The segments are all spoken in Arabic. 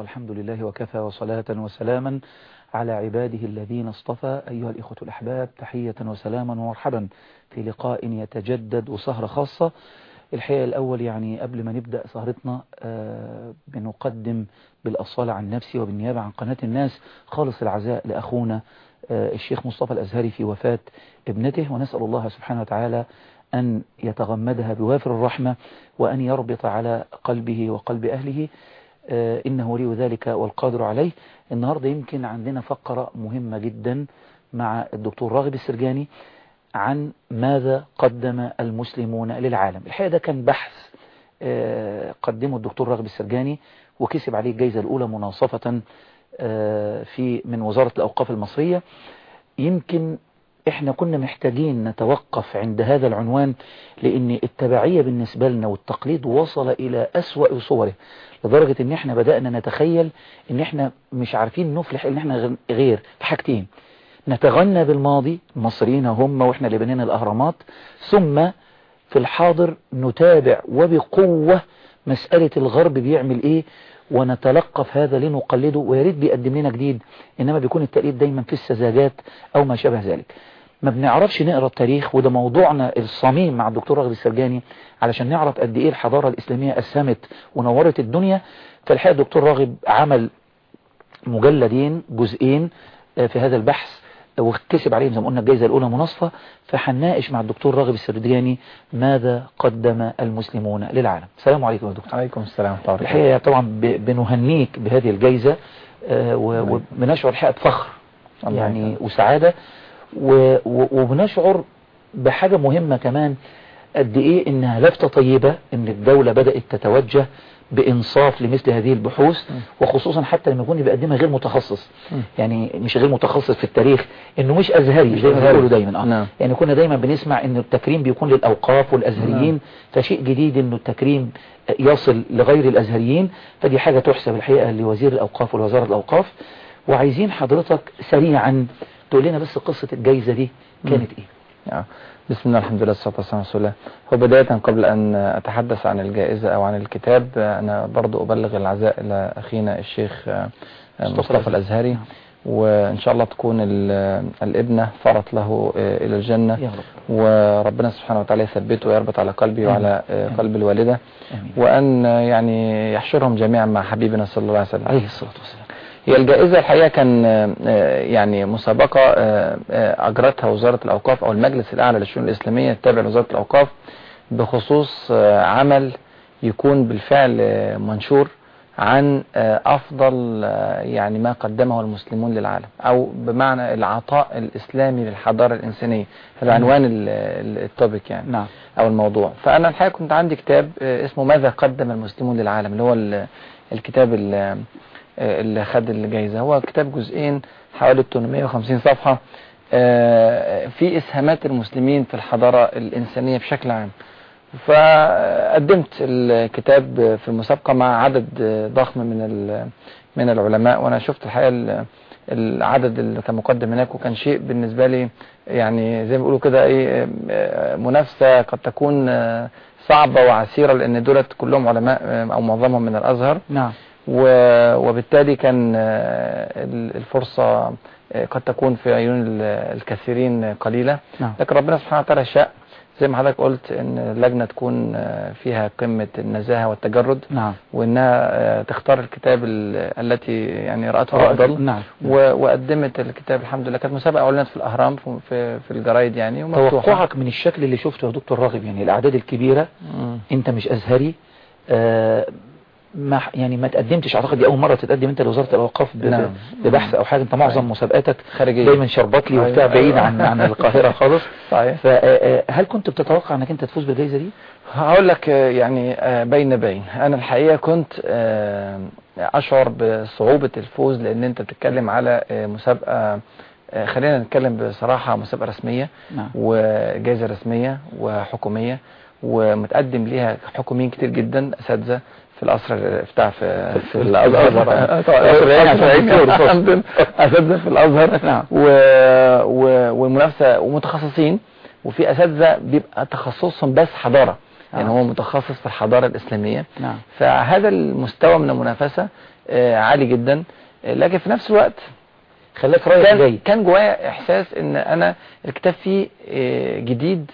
الحمد لله وكفى وصلاة وسلاما على عباده الذين اصطفى. أيها الإخوة الأحباب تحية وسلاما ومرحبا في لقاء يتجدد وسهرة خاصة. الحقيقة الأول يعني قبل ما نبدأ سهرتنا آه بنقدم بالأصالة عن نفسي وبالنيابة عن قناة الناس خالص العزاء لأخونا آه الشيخ مصطفى الأزهري في وفاة ابنته. ونسأل الله سبحانه وتعالى أن يتغمدها بوافر الرحمة وأن يربط على قلبه وقلب أهله. إنه ولي ذلك والقادر عليه. النهاردة يمكن عندنا فقرة مهمة جدا مع الدكتور راغب السرجاني عن ماذا قدم المسلمون للعالم. الحقيقة ده كان بحث قدمه الدكتور راغب السرجاني وكسب عليه الجائزة الأولى مناصفة في من وزارة الأوقاف المصرية. يمكن إحنا كنا محتاجين نتوقف عند هذا العنوان لأن التبعية بالنسبة لنا والتقليد وصل إلى أسوأ صوره لدرجة إن إحنا بدأنا نتخيل إن إحنا مش عارفين نفلح إن إحنا غير في حاجتين. نتغنى بالماضي المصريين هم وإحنا اللي بنينا الأهرامات ثم في الحاضر نتابع وبقوة مسألة الغرب بيعمل إيه ونتلقف هذا لنقلده ويريد بيقدم لنا جديد إنما بيكون التقليد دايما في السذاجات أو ما شابه ذلك. ما بنعرفش نقرأ التاريخ وده موضوعنا الصميم مع الدكتور راغب السرجاني علشان نعرف قد إيه الحضارة الإسلامية أسهمت ونورت الدنيا. فالحقيقة الدكتور راغب عمل مجلدين جزئين في هذا البحث وكسب عليهم زي ما قلنا الجائزة الأولى مناصفة فهنناقش مع الدكتور راغب السرجاني ماذا قدم المسلمون للعالم. السلام عليكم يا دكتور. عليكم السلام الله. الحقيقة طبعا بنهنيك بهذه الجائزة وبنشعر الحقيقة فخر يعني وسعادة. وبنشعر بحاجة مهمة كمان قد إيه إنها لفتة طيبة إن الدولة بدأت تتوجه بإنصاف لمثل هذه البحوث وخصوصا حتى لما يكون بيقدمها غير متخصص. يعني مش غير متخصص في التاريخ إنه مش أزهري زي ما بيقولوا دايما. آه. نعم. يعني كنا دايما بنسمع إن التكريم بيكون للأوقاف والأزهريين نعم. فشيء جديد إنه التكريم يصل لغير الأزهريين فدي حاجة تحسب الحقيقة لوزير الأوقاف والوزارة الأوقاف. وعايزين حضرتك سريعا تقول لنا بس قصة الجايزة دي كانت إيه؟ بسم الله الحمد لله والصلاة والسلام على رسول الله. هو بداية قبل أن أتحدث عن الجائزة أو عن الكتاب أنا برضو أبلغ العزاء إلى أخينا الشيخ مصطفى الأزهري. وإن شاء الله تكون الابنة فرط له إلى الجنة. يا رب. وربنا سبحانه وتعالى يثبته ويربط على قلبي وعلى قلب الوالدة. وأن يعني يحشرهم جميعا مع حبيبنا صلى الله عليه وسلم. عليه الصلاة والسلام. هي الجائزة الحقيقة كان يعني مسابقة أجرتها وزارة الأوقاف أو المجلس الأعلى للشؤون الإسلامية التابع لوزارة الأوقاف بخصوص عمل يكون بالفعل منشور عن أفضل يعني ما قدمه المسلمون للعالم أو بمعنى العطاء الإسلامي للحضارة الإنسانية هذا عنوان التوبيك يعني نعم. أو الموضوع. فأنا الحقيقة كنت عندي كتاب اسمه ماذا قدم المسلمون للعالم اللي هو الكتاب اللي خد الجايزة. هو كتاب جزئين حوالي 850 صفحة. في إسهامات المسلمين في الحضارة الإنسانية بشكل عام. فقدمت الكتاب في المسابقة مع عدد ضخم من من العلماء وأنا شفت الحقيقة العدد اللي كان مقدم هناك وكان شيء بالنسبة لي يعني زي ما بيقولوا كده إيه منافسة قد تكون صعبة وعسيرة لأن دولت كلهم علماء أو معظمهم من الأزهر. نعم. وبالتالي كان الفرصة قد تكون في عيون الكثيرين قليلة. نعم. لكن ربنا سبحانه وتعالى شاء زي ما حضرتك قلت إن اللجنة تكون فيها قمة النزاهة والتجرد. نعم. وإنها تختار الكتاب التي يعني رأته أفضل. نعم. وقدمت الكتاب الحمد لله. كانت مسابقة اعلنت في الأهرام في في الجرايد يعني ومفتوحة. توقعك من الشكل اللي شفته يا دكتور راغب يعني الأعداد الكبيرة. مم. أنت مش أزهري. آه ما يعني ما تقدمتش. أعتقد دي أول مرة تتقدم أنت لوزارة الأوقاف نعم. ببحث أو حاجة. أنت معظم صحيح. مسابقاتك خارجية. دايما شربط لي وبتاع أيوة. بعيد عن عن القاهرة خالص. صحيح. فهل كنت بتتوقع أنك أنت تفوز بالجائزة دي؟ هقول لك آه، يعني آه، بين بين. أنا الحقيقة كنت آه، أشعر بصعوبة الفوز لأن أنت بتتكلم على آه، مسابقة آه، خلينا نتكلم بصراحة مسابقة رسمية نعم. وجائزة رسمية وحكومية ومتقدم ليها حكوميين كتير جدا أساتذة في القصر بتاع في في الأزهر. اساتذه في الأزهر. نعم. و... والمنافسة ومتخصصين وفي أساتذة بيبقى تخصصهم بس حضارة. يعني آه. هو متخصص في الحضارة الإسلامية. نعم. فهذا المستوى من المنافسة آه، عالي جدا. آه، لكن في نفس الوقت خلاك رايح كان جاي كان جوايا إحساس إن أنا الكتاب فيه جديد.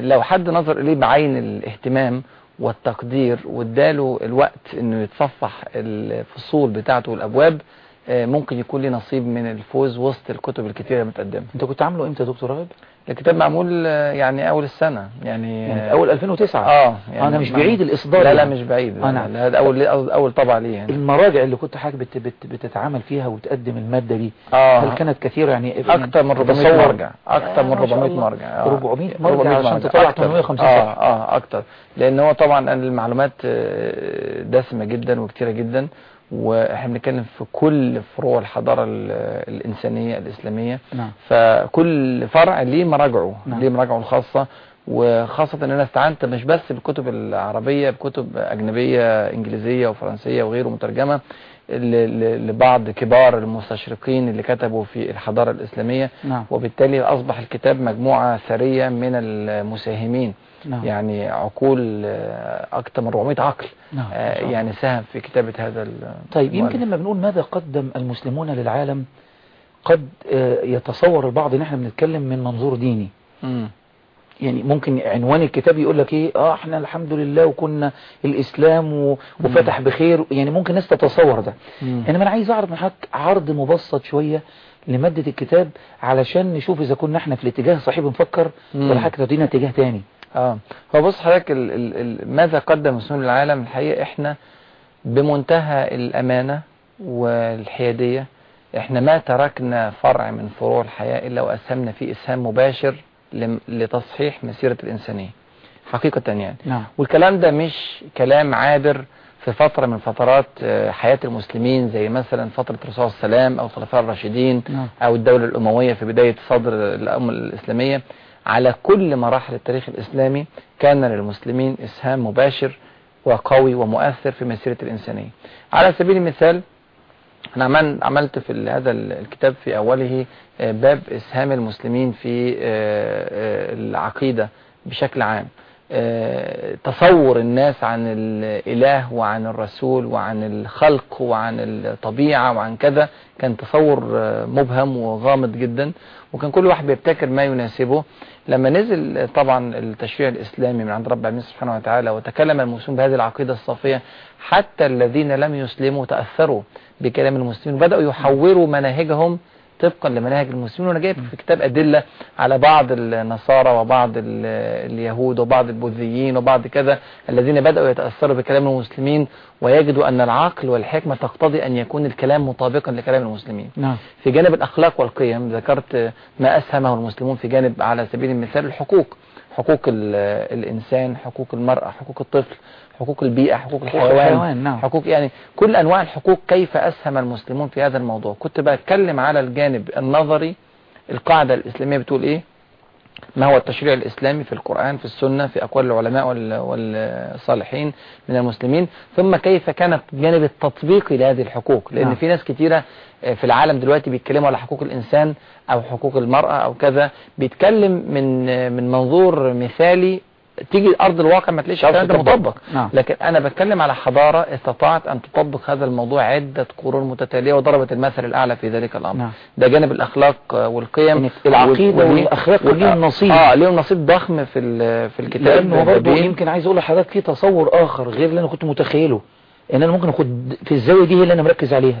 لو حد نظر إليه بعين الاهتمام والتقدير واداله الوقت إنه يتصفح الفصول بتاعته والأبواب آه، ممكن يكون لي نصيب من الفوز وسط الكتب الكتيرة المتقدمة أنت كنت عامله إمتى يا دكتور راغب الكتاب معمول آه، يعني أول السنة يعني يعني آه، اول 2009 آه أنا مش. بعيد الإصدار لا لا يعني. مش بعيد آه، لا نعم. هذا أول أول طبعة ليه يعني المراجع اللي كنت حضرتك بت بت بتتعامل فيها وتقدم المادة دي آه هل كانت كثيرة يعني أكتر من 400 تتصور- مرجع أكتر من آه، ما شاء 400 الله. مرجع آه. 400 مرجع عشان تطلع أكتر. 850 آه. آه أكتر لأن هو طبعا المعلومات آه، دسمة جدا وكتيرة جدا وإحنا بنتكلم في كل فروع الحضارة ال- الإنسانية الإسلامية. نعم. فكل فرع ليه مراجعه نعم. ليه مراجعه الخاصة وخاصة إن أنا استعنت مش بس بالكتب العربية بكتب أجنبية إنجليزية وفرنسية وغيره مترجمة لبعض كبار المستشرقين اللي كتبوا في الحضارة الإسلامية. نعم. وبالتالي أصبح الكتاب مجموعة ثرية من المساهمين. نعم يعني عقول آه، أكثر من 400 عقل نعم آه،. يعني ساهم في كتابة هذا ال- طيب يمكن. لما بنقول ماذا قدم المسلمون للعالم قد آه، يتصور البعض إن إحنا بنتكلم من منظور ديني مم. يعني ممكن عنوان الكتاب يقول لك إيه آه إحنا الحمد لله وكنا الإسلام وفتح بخير يعني ممكن الناس تتصور ده. انما أنا عايز أعرض من حضرتك عرض مبسط شوية لمادة الكتاب علشان نشوف إذا كنا إحنا في الاتجاه الصحيح بنفكر. ولا حضرتك تدينا اتجاه تاني آه. هو بص حضرتك ال ال ال ماذا قدم المسلمون للعالم الحقيقة إحنا بمنتهى الأمانة والحيادية إحنا ما تركنا فرع من فروع الحياة إلا وأسهمنا فيه إسهام مباشر لتصحيح مسيرة الإنسانية حقيقة يعني. نعم. والكلام ده مش كلام عابر في فترة من فترات آه، حياة المسلمين زي مثلا فترة الرسول وسلم أو الخلفاء الراشدين نعم. أو الدولة الأموية في بداية صدر الأمة الإسلامية. على كل مراحل التاريخ الإسلامي كان للمسلمين إسهام مباشر وقوي ومؤثر في مسيرة الإنسانية. على سبيل المثال عمل عملت في هذا ال- الكتاب في أوله آه، باب إسهام المسلمين في آه، آه، العقيدة بشكل عام. تصور الناس عن الإله وعن الرسول وعن الخلق وعن الطبيعة وعن كذا كان تصور مبهم وغامض جدا. وكان كل واحد بيبتكر ما يناسبه. لما نزل طبعا التشريع الإسلامي من عند رب العالمين سبحانه وتعالى وتكلم المسلمون بهذه العقيدة الصافية حتى الذين لم يسلموا تأثروا بكلام المسلمين وبدأوا يحوروا مناهجهم طبقا لمناهج المسلمين. وأنا جايب في كتاب أدلة على بعض النصارى وبعض ال- اليهود وبعض البوذيين وبعض كذا الذين بدأوا يتأثروا بكلام المسلمين ويجدوا أن العقل والحكمة تقتضي أن يكون الكلام مطابقا لكلام المسلمين. نعم. في جانب الأخلاق والقيم ذكرت ما أسهمه المسلمون في جانب على سبيل المثال الحقوق حقوق ال- الإنسان حقوق المرأة حقوق الطفل حقوق البيئة حقوق الحيوان نعم. حقوق يعني كل أنواع الحقوق كيف أسهم المسلمون في هذا الموضوع. كنت بتكلم على الجانب النظري القاعدة الإسلامية بتقول إيه؟ ما هو التشريع الإسلامي في القرآن في السنة في أقوال العلماء وال- والصالحين من المسلمين. ثم كيف كان الجانب التطبيقي لهذه الحقوق؟ لأن نعم. في ناس كتيرة آه، في العالم دلوقتي بيتكلموا على حقوق الإنسان أو حقوق المرأة أو كذا. بيتكلم من آه، من منظور مثالي تيجي أرض الواقع ما تلاقيش الكلام ده تطبق. مطبق نعم. لكن أنا بتكلم على حضارة استطاعت أن تطبق هذا الموضوع عدة قرون متتالية وضربت المثل الأعلى في ذلك الأمر نعم. ده جانب الأخلاق آه، والقيم يعني العقيدة وال- والأخلاق وال- ليهم نصيب. آه ليهم نصيب ضخم في في الكتاب لأنه برضه. يمكن عايز أقول لحضرتك في تصور آخر غير اللي أنا كنت متخيله إن أنا ممكن أخد في الزاوية دي هي اللي أنا مركز عليها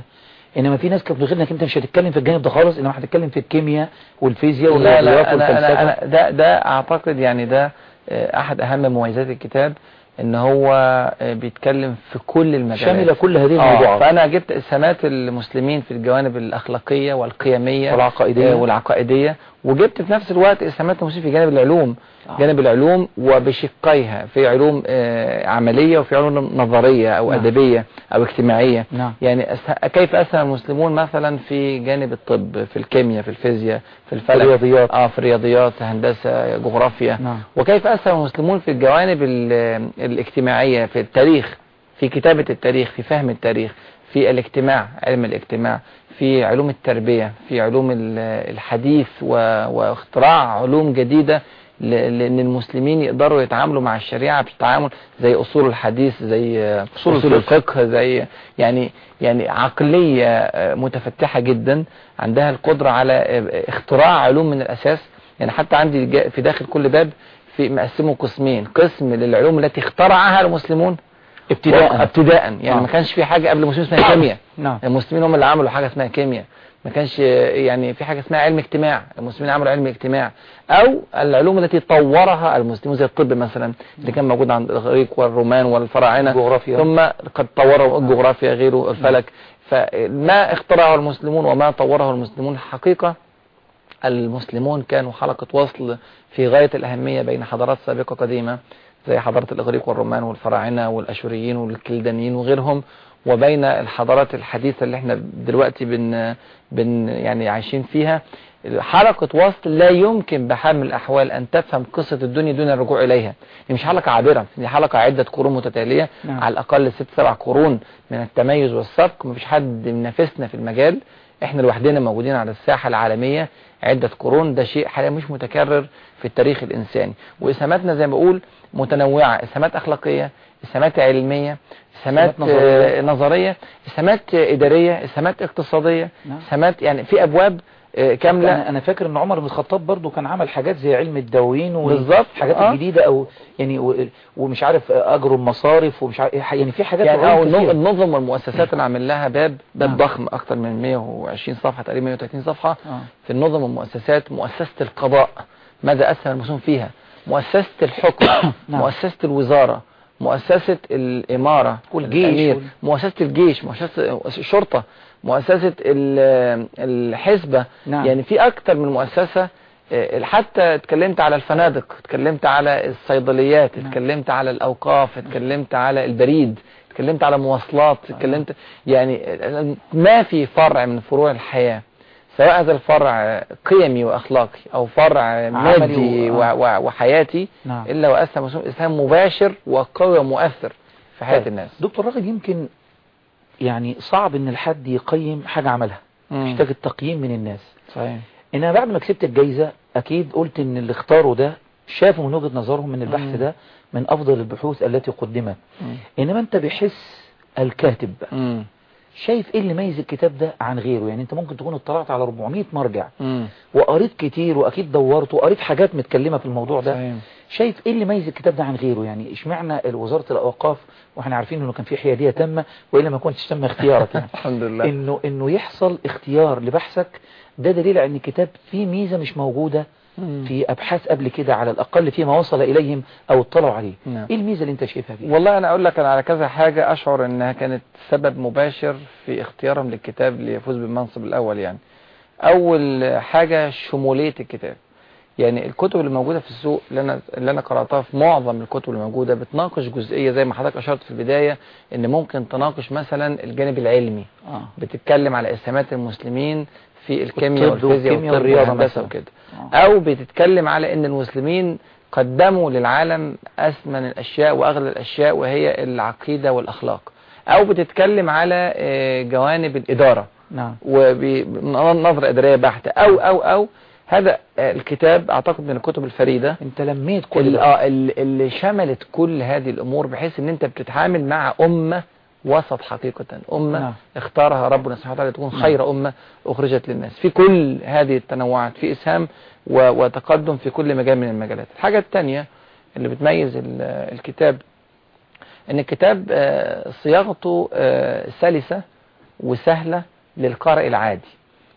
إنما في ناس كانت بتقول إنك أنت مش هتتكلم في الجانب ده خالص إنما هتتكلم في الكيمياء والفيزياء لا والرياضيات لا أنا, والفلسفة أنا, أنا ده, ده أعتقد يعني ده أحد أهم مميزات الكتاب إن هو آه، بيتكلم في كل المجالات. شامله كل هذه آه الموضوعات. فأنا جبت إسهامات المسلمين في الجوانب الأخلاقية والقيمية والعقائدية. آه، والعقائدية. وجبت في نفس الوقت إسهامات المسلمين في جانب العلوم آه. جانب العلوم وبشقيها في علوم آه، عملية وفي علوم نظرية أو نعم. أدبية أو اجتماعية نعم يعني أسه... كيف أسهم المسلمون مثلا في جانب الطب في الكيمياء في الفيزياء في الفلك الرياضيات. آه في الرياضيات هندسة جغرافيا نعم. وكيف أسهم المسلمون في الجوانب ال- الاجتماعية في التاريخ في كتابة التاريخ في فهم التاريخ في الاجتماع علم الاجتماع في علوم التربية في علوم ال- الحديث. واختراع علوم جديدة ل- لأن المسلمين يقدروا يتعاملوا مع الشريعة بتعامل زي أصول الحديث زي أصول أصول الفقه. زي يعني يعني عقلية آه، متفتحة جدا عندها القدرة على آه، اختراع علوم من الأساس يعني حتى عندي في داخل كل باب في مقسمه قسمين قسم للعلوم التي اخترعها المسلمون ابتداء ابتداء يعني آه. ما كانش في حاجة قبل المسلمين اسمها كيمياء. نعم. المسلمين هم اللي عملوا حاجة اسمها كيمياء. ما كانش يعني في حاجة اسمها علم اجتماع. المسلمين عملوا علم اجتماع. أو العلوم التي طورها المسلمون زي الطب مثلا اللي كان موجود عند الاغريق والرومان والفراعنة. جغرافيا. ثم قد طوروا الجغرافيا غيره الفلك. فما اخترعه المسلمون وما طوره المسلمون حقيقة المسلمون كانوا حلقة وصل في غاية الأهمية بين حضارات سابقة قديمة. زي حضارة الإغريق والرومان والفراعنة والأشوريين والكلدانيين وغيرهم وبين الحضارات الحديثة اللي إحنا دلوقتي بن, بن يعني عايشين فيها. حلقة وصل لا يمكن بحال من الأحوال أن تفهم قصة الدنيا دون الرجوع إليها. دي مش حلقة عابرة دي حلقة عدة قرون متتالية نعم. على الأقل ست سبع قرون من التميز والسبق. مفيش حد منافسنا في المجال. إحنا لوحدنا موجودين على الساحة العالمية عدة قرون ده شيء حاليا مش متكرر في التاريخ الإنساني وإسهاماتنا زي ما بقول متنوعة إسهامات أخلاقية إسهامات علمية إسهامات نظرية. إسهامات إدارية إسهامات اقتصادية نعم. إسهامات يعني في أبواب كاملة أنا أنا فاكر إن عمر بن الخطاب برضو كان عمل حاجات زي علم الدواوين بالظبط، والحاجات آه. الجديدة أو يعني ومش عارف أجر المصارف ومش عارف يعني في حاجات يعني كتير. النظم والمؤسسات اللي عامل لها باب باب نعم. ضخم أكتر من 120 صفحة تقريبا 130 صفحة آه. في النظم والمؤسسات مؤسسة القضاء ماذا أسهم المسلمون فيها مؤسسة الحكم نعم. مؤسسة الوزارة مؤسسة الإمارة والجيش الأمير، مؤسسة الجيش مؤسسة الشرطة مؤسسة ال- الحزبة نعم. يعني في أكتر من مؤسسة آه، حتى اتكلمت على الفنادق اتكلمت على الصيدليات نعم. اتكلمت على الأوقاف اتكلمت على البريد اتكلمت على مواصلات اتكلمت يعني ما في فرع من فروع الحياة سواء هذا الفرع قيمي وأخلاقي أو فرع مادي و- و- وحياتي نعم. إلا واسهم مسلم اسهام مباشر وقوي ومؤثر في حياة طيب. الناس دكتور راغب يمكن يعني صعب إن الحد يقيم حاجة عملها. محتاج التقييم من الناس صحيح إنما بعد ما كسبت الجايزة أكيد قلت إن اللي اختاروا ده شافوا من وجهة نظرهم من البحث مم. ده من أفضل البحوث التي قدمت مم. إنما أنت بحس الكاتب بقى مم. شايف إيه اللي ميز الكتاب ده عن غيره يعني أنت ممكن تكون اطلعت على 400 مرجع مم. وقريت كتير وأكيد دورت وقريت حاجات متكلمة في الموضوع ده صحيح. شايف إيه اللي ميز الكتاب ده عن غيره؟ يعني اشمعنى وزارة الأوقاف وإحنا عارفين إنه كان في حيادية تامة وإلا ما كنتش تم اختيارك يعني. الحمد لله. إنه إنه يحصل اختيار لبحثك ده دليل على إن الكتاب فيه ميزة مش موجودة. في أبحاث قبل كده على الأقل فيما وصل إليهم أو اطلعوا عليه. نعم. إيه الميزة اللي أنت شايفها فيه؟ والله أنا أقول لك أنا على كذا حاجة أشعر إنها كانت سبب مباشر في اختيارهم للكتاب ليفوز بالمنصب الأول يعني. أول حاجة شمولية الكتاب. يعني الكتب اللي موجودة في السوق اللي أنا اللي أنا قرأتها في معظم الكتب اللي موجودة بتناقش جزئية زي ما حضرتك أشرت في البداية إن ممكن تناقش مثلا الجانب العلمي. آه. بتتكلم على إسهامات المسلمين في الكيمياء والفيزياء والهندسة مثلا. وكده. آه. أو بتتكلم على إن المسلمين قدموا للعالم أثمن الأشياء وأغلى الأشياء وهي العقيدة والأخلاق. أو بتتكلم على آه، جوانب الإدارة. نعم. وبنظرة إدارية بحتة. أو أو أو هذا آه، الكتاب أعتقد من الكتب الفريدة. انت لميت كل آه اللي شملت كل هذه الأمور بحيث إن أنت بتتعامل مع أمة وسط حقيقة. أمة نعم. اختارها ربنا سبحانه وتعالى تكون نعم. خير أمة أخرجت للناس. في كل هذه التنوعات في إسهام و- وتقدم في كل مجال من المجالات. الحاجة الثانية اللي بتميز ال- الكتاب إن الكتاب آه، صياغته آه، سلسة وسهلة للقارئ العادي.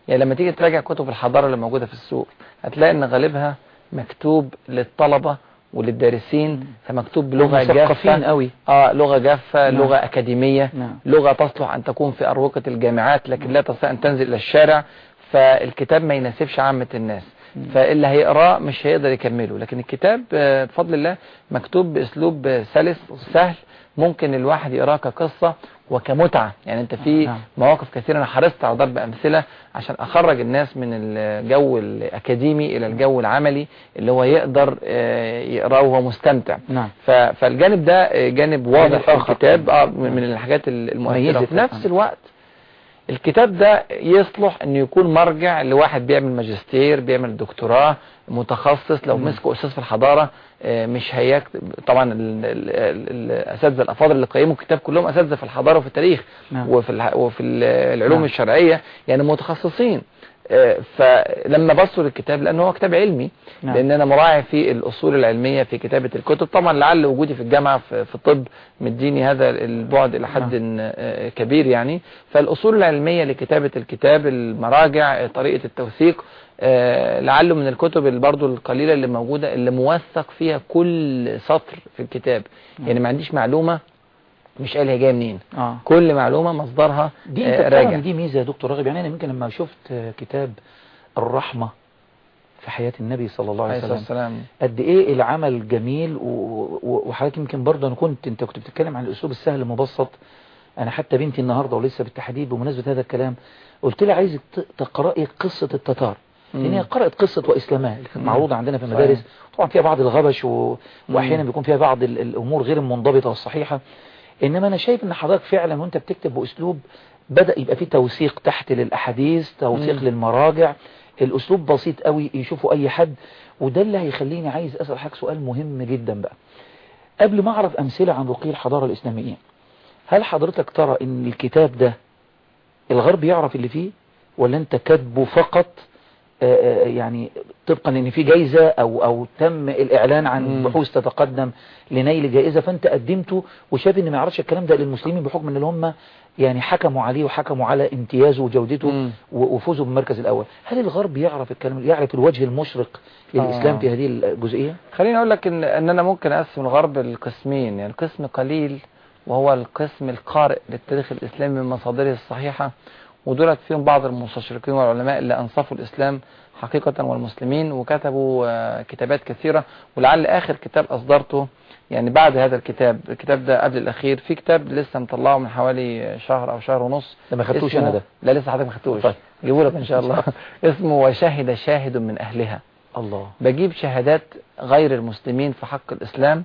يعني لما تيجي تراجع كتب الحضارة اللي موجودة في السوق هتلاقي إن غالبها مكتوب للطلبة وللدارسين فمكتوب بلغة جافة. قوي. آه لغة جافة نعم. لغة أكاديمية نعم. لغة تصلح أن تكون في أروقة الجامعات لكن لا تستطيع أن تنزل إلى الشارع فالكتاب ما يناسبش عامة الناس. فاللي هيقراه مش هيقدر يكمله. لكن الكتاب آه، بفضل الله مكتوب بأسلوب سلس سهل ممكن الواحد يقراه كقصة وكمتعة. يعني انت في نعم. مواقف كثيرة. أنا حرصت على ضرب أمثلة عشان أخرج الناس من الجو الأكاديمي إلى الجو العملي اللي هو يقدر آه، يقرأه وهو مستمتع. نعم. فالجانب ده آه، جانب واضح في. الكتاب آه من من الحاجات المؤثرة ميزت في نفس. الوقت الكتاب ده يصلح إنه يكون مرجع لواحد بيعمل ماجستير بيعمل دكتوراه متخصص لو. مسكوا أستاذ في الحضارة آه، مش هيكتب طبعا ال- ال- ال- الأساتذة الأفاضل اللي قيموا الكتاب كلهم أساتذة في الحضارة وفي التاريخ نعم. وفي العلوم نعم. الشرعية يعني متخصصين فلما بصوا للكتاب لأنه هو كتاب علمي نعم. لأن أنا مراعي في الأصول العلمية في كتابة الكتب. طبعا لعل وجودي في الجامعة في الطب مديني هذا البعد إلى حد آه، كبير يعني. فالأصول العلمية لكتابة الكتاب المراجع آه، طريقة التوثيق آه، لعله من الكتب برضو القليلة اللي موجودة اللي موثق فيها كل سطر في الكتاب. يعني ما عنديش معلومة مش قال هي جاية منين. آه. كل معلومة مصدرها دي آه، أنت راجع. دي ميزة يا دكتور راغب يعني أنا يمكن لما شفت آه، كتاب الرحمة في حياة النبي صلى الله عليه وسلم قد إيه العمل جميل وحضرتك يمكن برضه أنا كنت أنت كنت بتتكلم عن الأسلوب السهل المبسط. أنا حتى بنتي النهارده ولسه بالتحديد بمناسبة هذا الكلام قلت لها عايزك ت- تقرأي قصة التتار. لأن هي مم. قرأت قصة وإسلامها اللي كانت مم. معروضة عندنا في. المدارس. طبعا فيها بعض الغبش و... واحيانا. بيكون فيها بعض ال- الأمور غير المنضبطة والصحيحة. إنما أنا شايف إن حضرتك فعلا وأنت بتكتب بأسلوب بدأ يبقى فيه توثيق تحت للأحاديث توثيق مم. للمراجع. الأسلوب بسيط قوي يشوفه أي حد. وده اللي هيخليني عايز أسأل حضرتك سؤال مهم جدا بقى. قبل ما أعرف أمثلة عن رقي الحضاره الاسلاميه هل حضرتك ترى إن الكتاب ده الغرب يعرف اللي فيه؟ ولا أنت كاتبه فقط يعني طبقا إن في جايزة أو أو تم الإعلان عن. بحوث تتقدم لنيل جائزة فأنت قدمته وشايف إن ما يعرفش الكلام ده للمسلمين بحكم إن هم يعني حكموا عليه وحكموا على امتيازه وجودته وفوزه بالمركز الأول هل الغرب يعرف الكلام يعرف الوجه المشرق للإسلام آه. في هذه الجزئية خليني أقول لك إن إن أنا ممكن أقسم الغرب لقسمين يعني قسم قليل وهو القسم القارئ للتاريخ الإسلامي من مصادره الصحيحة ودولت فيهم بعض المستشرقين والعلماء اللي أنصفوا الإسلام حقيقة والمسلمين وكتبوا آه، كتابات كثيرة. ولعل آخر كتاب أصدرته يعني بعد هذا الكتاب الكتاب ده قبل الأخير في كتاب لسه مطلعه من حوالي شهر أو شهر ونص. ده ما خدتوش أنا ده. لا لسه حضرتك ما خدتوش. طيب. جيبه لك إن شاء الله. اسمه وشهد شاهد من أهلها. الله. بجيب شهادات غير المسلمين في حق الإسلام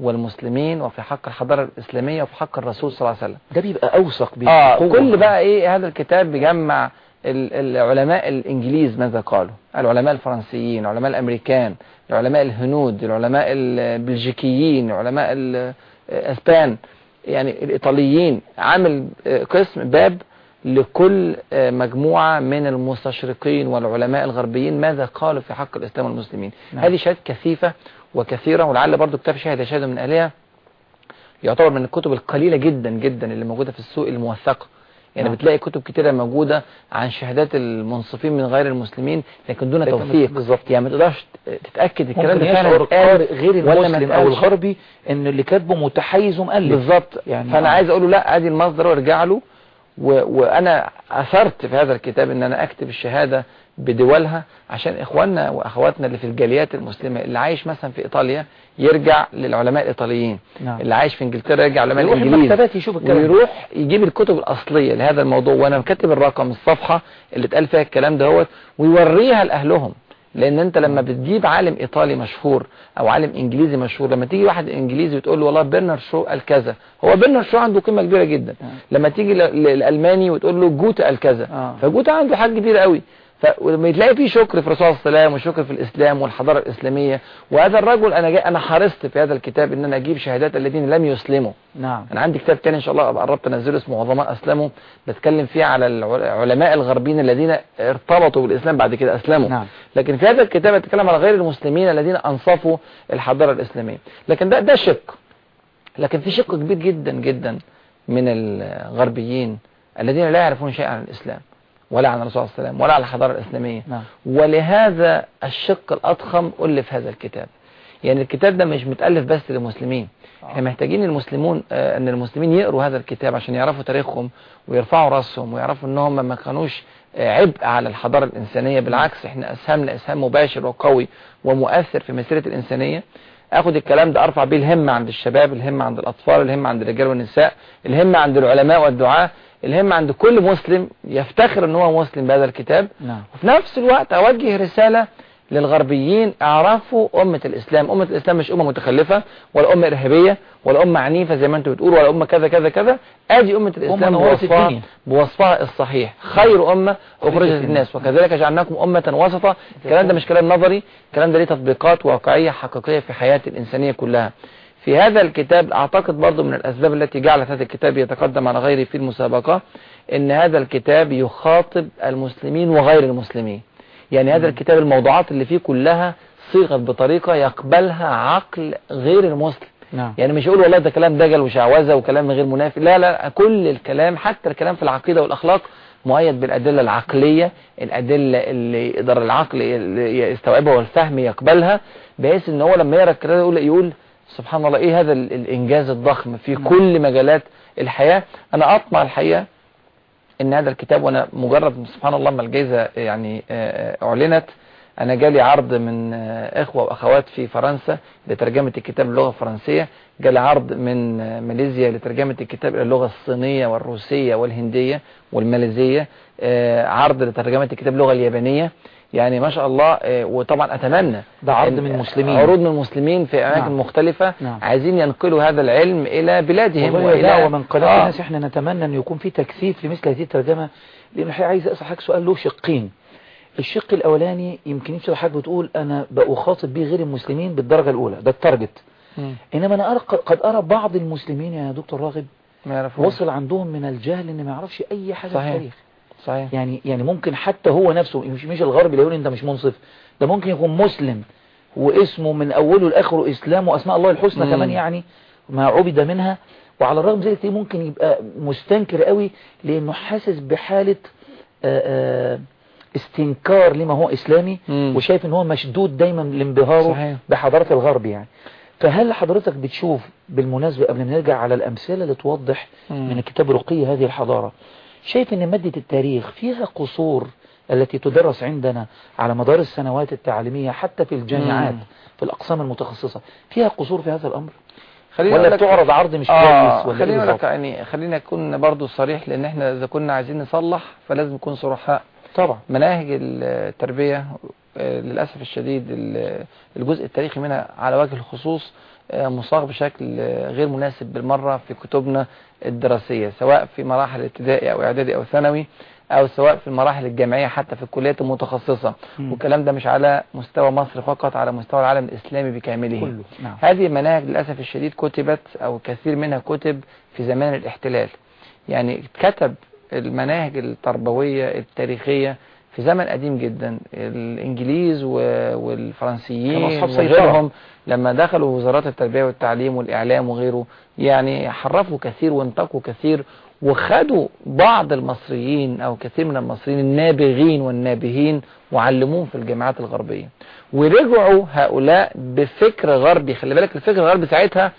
والمسلمين وفي حق الحضارة الإسلامية وفي حق الرسول صلى الله عليه وسلم ده بيبقى أوثق آه بقوة. كل بقى إيه هذا الكتاب بيجمع ال- العلماء الإنجليز ماذا قالوا العلماء الفرنسيين العلماء الأمريكان العلماء الهنود العلماء البلجيكيين العلماء الأسبان يعني الإيطاليين عامل آه، قسم باب لكل آه، مجموعة من المستشرقين والعلماء الغربيين ماذا قالوا في حق الإسلام والمسلمين نعم. هذه شهادات كثيفة وكثيرة ولعل برضو كتاب شاهد شاهد من أهلها يعتبر من الكتب القليلة جدا جدا اللي موجودة في السوق الموثقة يعني نعم. بتلاقي كتب كتيرة موجودة عن شهادات المنصفين من غير المسلمين لكن دون توثيق بالظبط. يعني ما تقدرش تتأكد الكلام ده فعلا القارئ غير المسلم أو. الغربي إن اللي كاتبه متحيز ومؤلف بالظبط يعني فأنا آه. عايز أقول له لا ادي المصدر وارجع له. وأنا أثرت في هذا الكتاب إن أنا أكتب الشهادة بدولها عشان إخواننا وأخواتنا اللي في الجاليات المسلمة اللي عايش مثلا في إيطاليا يرجع للعلماء الإيطاليين نعم. اللي عايش في إنجلترا يرجع للعلماء يروح المكتبات يشوف الكلام. ويروح يجيب الكتب الأصلية لهذا الموضوع وأنا كاتب الرقم الصفحة اللي اتقال فيها الكلام دهوت ويوريها لأهلهم لأن أنت لما بتجيب عالم إيطالي مشهور أو عالم إنجليزي مشهور لما تيجي واحد إنجليزي وتقول له والله برنر شو قال كذا هو برنر شو عنده قيمة كبيرة جدا آه. لما تيجي للألماني وتقول له جوتا قال كذا آه. فجوتا عنده حاجات كبيرة قوي فلما تلاقي فيه شكر في الرسول صلى الله عليه وسلم وشكر في الإسلام والحضارة الإسلامية وهذا الرجل أنا جاي أنا حرصت في هذا الكتاب إن أنا أجيب شهادات الذين لم يسلموا. نعم. أنا عندي كتاب تاني إن شاء الله أبقى قربت انزله اسمه عظماء أسلموا. بتكلم فيه على العلماء الغربيين الذين ارتبطوا بالإسلام بعد كده أسلموا. نعم. لكن في هذا الكتاب اتكلم على غير المسلمين الذين أنصفوا الحضارة الإسلامية. لكن ده ده شق لكن في شق كبير جدا جدا من الغربيين الذين لا يعرفون شيئا عن الإسلام. ولا عن الرسول صلى الله عليه وسلم ولا عن الحضارة الإسلامية. نعم. ولهذا الشق الأضخم ألف هذا الكتاب. يعني الكتاب ده مش متألف بس للمسلمين. إحنا محتاجين المسلمون آه، إن المسلمين يقروا هذا الكتاب عشان يعرفوا تاريخهم ويرفعوا راسهم ويعرفوا إن هم ما كانوش آه، عبء على الحضارة الإنسانية. بالعكس إحنا أسهمنا إسهام مباشر وقوي ومؤثر في مسيرة الإنسانية. آخد الكلام ده أرفع بيه الهمة عند الشباب الهمة عند الأطفال الهمة عند الرجال والنساء الهمة عند العلماء والدعاة. الهمة عند كل مسلم يفتخر إن هو مسلم بهذا الكتاب. نعم. وفي نفس الوقت أوجه رسالة للغربيين اعرفوا أمة الإسلام. أمة الإسلام مش أمة متخلفة ولا أمة إرهابية ولا أمة عنيفة زي ما أنتم بتقولوا ولا أمة كذا كذا كذا. أدي أمة الإسلام بوصفها. بوصفها الصحيح. خير أمة أخرجت للناس. وكذلك جعلناكم أمة وسطا الكلام ده مش كلام نظري. الكلام ده ليه تطبيقات واقعية حقيقية في حياة الإنسانية كلها. في هذا الكتاب أعتقد برضو من الأسباب التي جعلت هذا الكتاب يتقدم على غيره في المسابقة إن هذا الكتاب يخاطب المسلمين وغير المسلمين. يعني هذا الكتاب الموضوعات اللي فيه كلها صيغت بطريقة يقبلها عقل غير المسلم. نعم. يعني مش يقول والله ده كلام دجل وشعوذة وكلام غير منافي لا لا كل الكلام حتى الكلام في العقيدة والأخلاق مؤيد بالأدلة العقلية الأدلة اللي يقدر العقل يستوعبها والفهم يقبلها بحيث إن هو لما يقرأ الكلام يقول, يقول سبحان الله إيه هذا ال- الإنجاز الضخم في كل مجالات الحياة؟ أنا أطمع الحقيقة إن هذا الكتاب وأنا مجرد سبحان الله ما الجائزة يعني آه، آه، أعلنت أنا جالي عرض من آه، إخوة وأخوات في فرنسا لترجمة الكتاب للغة الفرنسية جالي عرض من ماليزيا لترجمة الكتاب إلى اللغة الصينية والروسية والهندية والماليزية عرض لترجمة الكتاب اللغة اليابانية. يعني ما شاء الله آه، وطبعا أتمنى ده عرض من المسلمين. عروض من المسلمين في أماكن نعم. مختلفة نعم. عايزين ينقلوا هذا العلم إلى بلادهم والله وإلى دعوة من قناة آه. الناس إحنا نتمنى أن يكون في تكثيف لمثل هذه الترجمة لأن الحقيقة عايز أسأل حضرتك سؤال له شقين الشق الأولاني يمكن يمشي حضرتك بتقول أنا بخاطب به غير المسلمين بالدرجة الأولى ده التارجت مم. إنما أنا أرى قد أرى بعض المسلمين يا دكتور راغب ما وصل عندهم من الجهل ان ما يعرفش أي حاجة في صحيح. التاريخ صحيح يعني يعني ممكن حتى هو نفسه مش مش الغرب اللي يقول أنت مش منصف ده ممكن يكون مسلم واسمه من أوله لآخره إسلام وأسماء الله الحسنى. كمان يعني ما عبد منها وعلى الرغم من ذلك ممكن يبقى مستنكر قوي لأنه حاسس بحالة استنكار لما هو إسلامي مم. وشايف إن هو مشدود دايما لانبهاره صحيح. بحضارة الغرب يعني فهل حضرتك بتشوف بالمناسبة قبل ما نرجع على الأمثلة اللي توضح مم. من الكتاب رقي هذه الحضارة شايف إن مادة التاريخ فيها قصور التي تدرس عندنا على مدار السنوات التعليمية حتى في الجامعات. في الأقسام المتخصصة فيها قصور في هذا الأمر خليني ولا لك- بتعرض عرض مش آه كويس ولا إيه أقول لك؟ يعني خلينا اكون برضو صريح لأن إحنا إذا كنا عايزين نصلح فلازم نكون صرحاء طبعا مناهج التربية آه، للأسف الشديد ال- الجزء التاريخي منها على وجه الخصوص مصاغ بشكل آه، غير مناسب بالمرة في كتبنا الدراسية سواء في مراحل ابتدائي أو إعدادي أو ثانوي أو سواء في المراحل الجامعية حتى في الكليات المتخصصة. والكلام ده مش على مستوى مصر فقط على مستوى العالم الإسلامي بكامله. كله. نعم. هذه المناهج للأسف الشديد كتبت أو كثير منها كتب في زمان الاحتلال. يعني كتب المناهج التربوية التاريخية في زمن قديم جدا كانوا والفرنسيين. وغيرهم لما دخلوا وزارات التربية والتعليم والإعلام وغيره يعني حرفوا كثير وانتقوا كثير وخدوا بعض المصريين أو كثير من المصريين النابغين والنابهين وعلموهم في الجامعات الغربية ورجعوا هؤلاء بفكر غربي خلي بالك الفكر الغربي ساعتها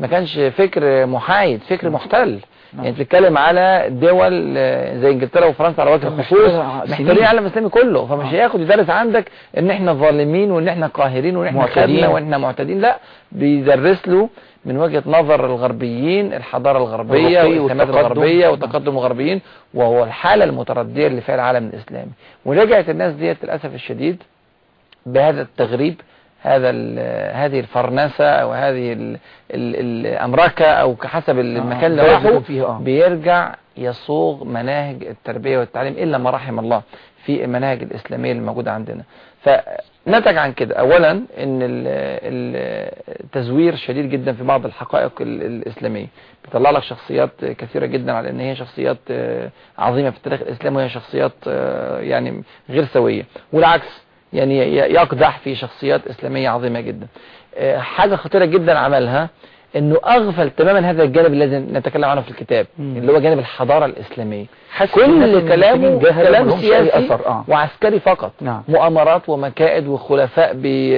ما كانش فكر محايد فكر محتل. يعني بتتكلم على دول آه، زي إنجلترا وفرنسا على وجه الخصوص سنين. محتلين العالم الإسلامي كله فمش آه. هياخد يدرس عندك إن إحنا ظالمين وإن إحنا قاهرين وإن إحنا معتدين. خدنا وان إحنا معتدين لا بيدرس له من وجهة نظر الغربيين الحضارة الغربية والسمات والتقدم. الغربية نعم. وتقدم الغربيين وهو الحالة المتردية اللي فيها العالم الإسلامي ورجعت الناس ديت للأسف الشديد بهذا التغريب هذا هذه الفرنسة أو هذه ال- ال- الأمركة أو حسب المكان اللي راحوا آه. بيرجع يصوغ مناهج التربية والتعليم إلا ما رحم الله في المناهج الإسلامية اللي موجودة عندنا. فنتج عن كده. أولا أن ال- ال- التزوير شديد جدا في بعض الحقائق ال- الإسلامية. بيطلع لك شخصيات كثيرة جدا على أن هي شخصيات آه، عظيمة في التاريخ الإسلامي وهي شخصيات آه، يعني غير سوية. والعكس يعني يقدح في شخصيات إسلامية عظيمة جدا آه، حاجة خطيرة جدا عملها إنه أغفل تماما هذا الجانب الذي نتكلم عنه في الكتاب. اللي هو جانب الحضارة الإسلامية كل كلامه كلام سياسي أثر، آه. وعسكري فقط نعم. مؤامرات ومكائد وخلفاء بي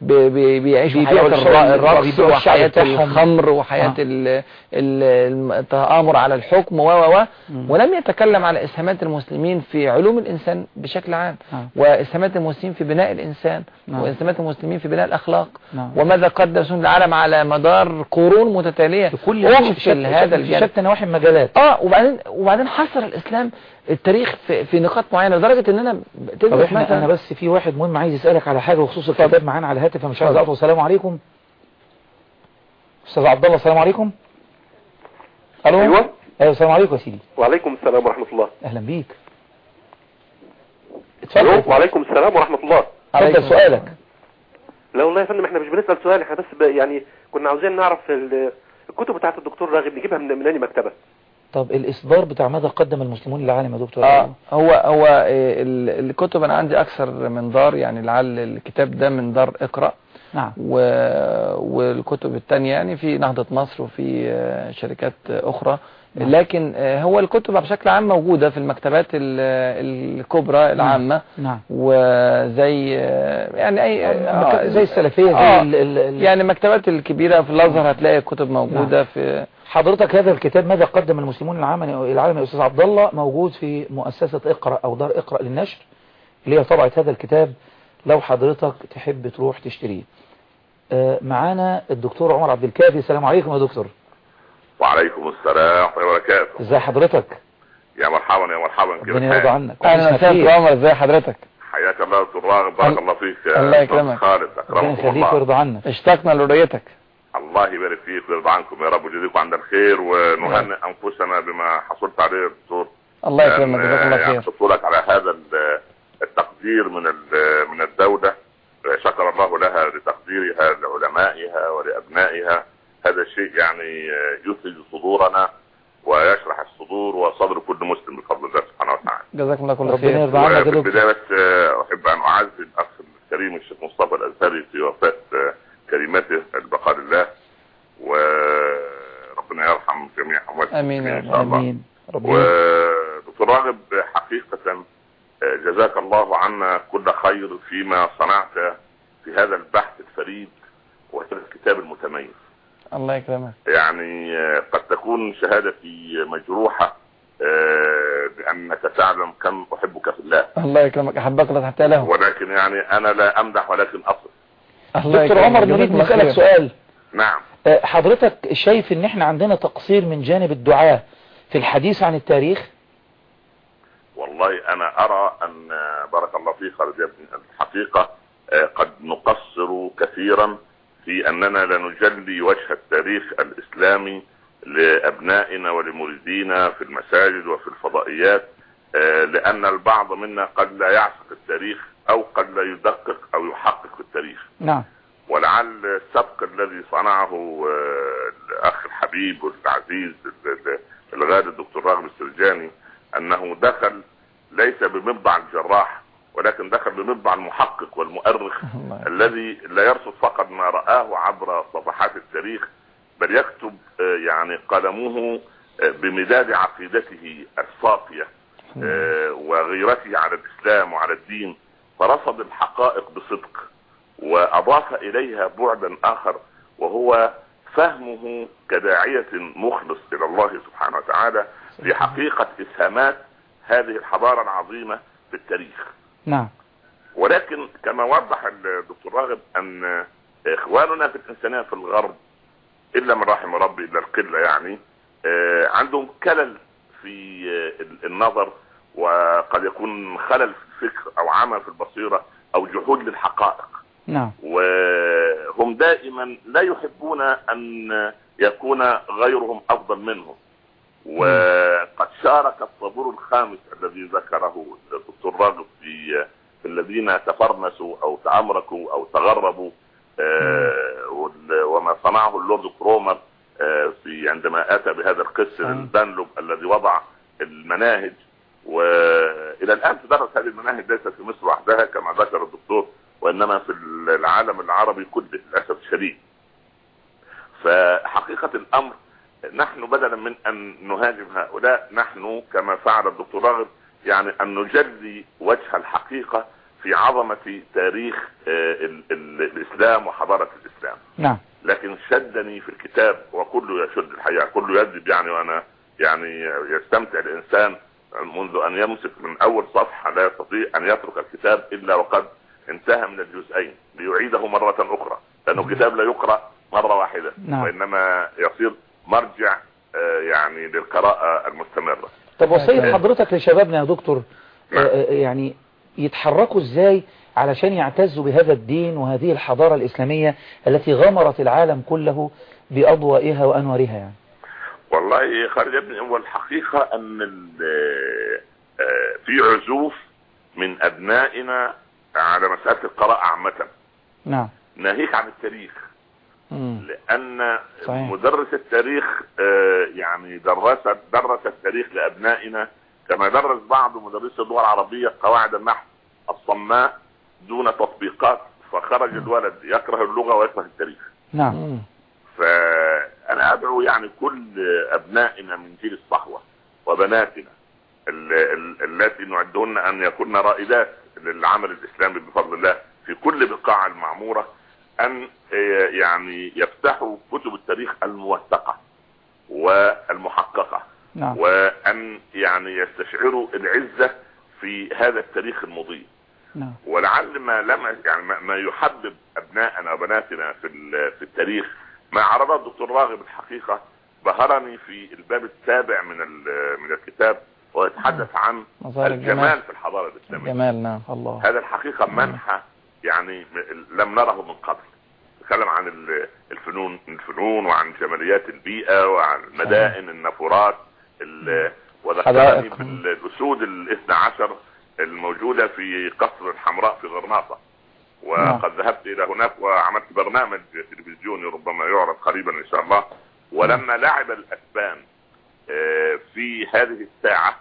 بي بي بيعيشوا حياة الرقص وحياة. الخمر وحياة آه. ال- ال- التآمر على الحكم و و. ولم يتكلم على إسهامات المسلمين في علوم الإنسان بشكل عام نعم. وإسهامات المسلمين في بناء الإنسان نعم. وإسهامات المسلمين في بناء الأخلاق نعم. وماذا قدم العالم على مدار قرون متتالية كل هذا الجانب شتى نواحي المجالات آه وبعدين وبعدين حصل فسر الإسلام التاريخ في, في نقاط معينة لدرجة ان أنا طب إحنا أنا بس في واحد مهم عايز يسألك على حاجة بخصوص الكتاب معانا على الهاتف فمش عايز. اقطع السلام عليكم. أستاذ عبد الله السلام عليكم. ألو؟ أيوه. أيوه السلام عليكم يا سيدي. وعليكم السلام ورحمة الله. أهلا بيك. اتفضل. وعليكم السلام ورحمة الله. اتفضل سؤالك. لا والله يا فندم إحنا مش بنسأل سؤال إحنا بس يعني كنا عاوزين نعرف ال- الكتب بتاعت الدكتور راغب نجيبها من أي مكتبة. طب الإصدار بتاع ماذا قدم المسلمون للعالم يا دكتور؟ آه هو هو آه، ال- الكتب أنا عندي أكثر من دار يعني لعل الكتاب ده من دار اقرأ. نعم. و... والكتب التانية يعني في نهضة مصر وفي آه، شركات آه، أخرى. لكن آه، هو الكتب بشكل عام موجودة في المكتبات ال- الكبرى العامة. نعم. وزي آه، يعني أي آه، زي السلفية زي آه، يعني المكتبات الكبيرة في الأزهر هتلاقي كتب موجودة في حضرتك هذا الكتاب ماذا قدم المسلمون للعالم العالم يا أستاذ عبد الله موجود في مؤسسة اقرأ أو دار اقرأ للنشر اللي هي طبعت هذا الكتاب لو حضرتك تحب تروح تشتريه. آه، معانا الدكتور عمر عبد الكافي. السلام عليكم يا دكتور. وعليكم السلام ورحمة الله وبركاته. ازي حضرتك؟ يا مرحبا يا مرحبا كيف ربنا يرضى؟ عنك. وحشنا وسهلا. عمر ازي حضرتك؟ حياك الله دكتور راغب بارك ال- الله فيك يا الله يكرمك. خالد. ربنا اكرمكم يخليك الله. ويرضى عنك. اشتقنا لرؤيتك. الله يبارك فيك ويرضى عنكم يا رب ويجزيكم عند الخير. ونهنئ أنفسنا بما حصلت عليه يا دكتور. الله يكرمك. جزاك الله يعني خير. حصولك على هذا ال- التقدير من من الدولة. شكر الله لها لتقديرها لعلمائها ولأبنائها. هذا الشيء يعني يثلج صدورنا ويشرح الصدور وصدر كل مسلم بفضل الله سبحانه وتعالى. جزاكم الله كل ربنا خير. يرضى عنك بس أحب أن أعزي الأخ الكريم الشيخ مصطفى الأزهري في وفاة آه، كلمته البقاء لله وربنا يرحم جميع أموات آمين يا شاء الله. آمين. ربنا ودكتور راغب حقيقة آه، جزاك الله عنا كل خير فيما صنعت في هذا البحث الفريد وهذا الكتاب المتميز. الله يكرمك. يعني آه، قد تكون شهادتي مجروحة آه، بأنك تعلم كم أحبك في الله. الله يكرمك. أحبك الله تحت له. ولكن يعني أنا لا أمدح ولكن أصف الله دكتور. عمر نريد نسألك. سؤال. نعم. آه، حضرتك شايف إن إحنا عندنا تقصير من جانب الدعاة في الحديث عن التاريخ؟ والله أنا أرى أن بارك الله فيك خالد يا ابني الحقيقة قد نقصر كثيرا في أننا لا نجلي وجه التاريخ الإسلامي لأبنائنا ولمريدينا في المساجد وفي الفضائيات آه، لأن البعض منا قد لا يعشق التاريخ أو قد لا يدقق أو يحقق في التاريخ. نعم. ولعل السبق الذي صنعه آه، الأخ الحبيب والعزيز ال- ال- الغالي الدكتور راغب السرجاني أنه دخل ليس بمبدع الجراح ولكن دخل بمبدع المحقق والمؤرخ الذي لا يرصد فقط ما رآه عبر صفحات التاريخ بل يكتب آه، يعني قلمه آه، بمداد عقيدته الصافية آه، وغيرته على الإسلام وعلى الدين. فرصد الحقائق بصدق وأضاف إليها بعدا آخر وهو فهمه كداعية مخلص إلى الله سبحانه وتعالى لحقيقة إسهامات هذه الحضارة العظيمة في التاريخ. نعم. ولكن كما وضح الدكتور راغب أن إخواننا في الإنسانية في الغرب إلا من رحم ربي إلا القلة يعني آه، عندهم كلل في آه، النظر وقد يكون خلل في الفكر أو عمى في البصيرة أو جحود للحقائق. نعم. وهم دائما لا يحبون أن يكون غيرهم أفضل منهم. وقد شارك الطابور الخامس الذي ذكره الدكتور راغب في الذين تفرنسوا أو تأمركوا أو تغربوا آه، وما صنعه اللورد كرومر آه، في عندما أتى بهذا القس صحيح. الدانلوب الذي وضع المناهج وإلى الآن تدرس هذه المناهج ليست في مصر وحدها كما ذكر الدكتور وإنما في العالم العربي كله للأسف الشديد فحقيقة الأمر نحن بدلا من أن نهاجم هؤلاء نحن كما فعل الدكتور راغب يعني أن نجلي وجه الحقيقة في عظمة تاريخ آه، ال- ال- الإسلام وحضارة الإسلام. نعم. لكن شدني في الكتاب وكله يشد الحقيقة كله يكذب يعني وأنا يعني يستمتع الإنسان منذ أن يمسك من أول صفحة لا يستطيع أن يترك الكتاب إلا وقد انتهى من الجزئين. ليعيده مرة أخرى لأنه الكتاب لا يقرأ مرة واحدة نعم. وإنما يصير مرجع آه، يعني للقراءة المستمرة. طب وصية هكذا. حضرتك لشبابنا يا دكتور آه، آه، يعني يتحركوا إزاي علشان يعتزوا بهذا الدين وهذه الحضارة الإسلامية التي غمرت العالم كله بأضوائها وأنوارها يعني؟ والله خالد ابني هو الحقيقة آه، في عزوف من أبنائنا على مسألة القراءة عامة. نعم. ناهيك عن التاريخ. لأن صحيح. مدرس التاريخ آه، يعني درس درس التاريخ لأبنائنا كما درس بعض مدرسي اللغة العربية قواعد النحو الصماء دون تطبيقات فخرج الولد يكره اللغة ويكره التاريخ نعم مم. فأنا أدعو يعني كل أبنائنا من جيل الصحوة وبناتنا ال- ال- التي نعدهن أن يكون رائدات للعمل الإسلامي بفضل الله في كل بقاع المعمورة أن آه، يعني يفتحوا كتب التاريخ الموثقة والمحققة. نعم. وأن يعني يستشعروا العزة في هذا التاريخ المضيء. نعم. ولعل ما لم يعني ما- يحبب ابنائنا وبناتنا في في التاريخ ما عرضه الدكتور راغب الحقيقة بهرني في الباب السابع من من الكتاب ويتحدث عن مظاهر الجمال. الجمال في الحضارة الإسلامية. جمال نعم. الله. هذا الحقيقة منحى يعني لم نره من قبل. تكلم عن ال- الفنون الفنون وعن جماليات البيئة وعن المدائن النافورات ال- وذكرني. بالأسود الاثنى عشر الموجودة في قصر الحمراء في غرناطة. وقد ذهبت إلى هناك وعملت برنامج تلفزيوني ربما يعرض قريبا إن شاء الله. ولما لعب الأسبان آه، في هذه الساعة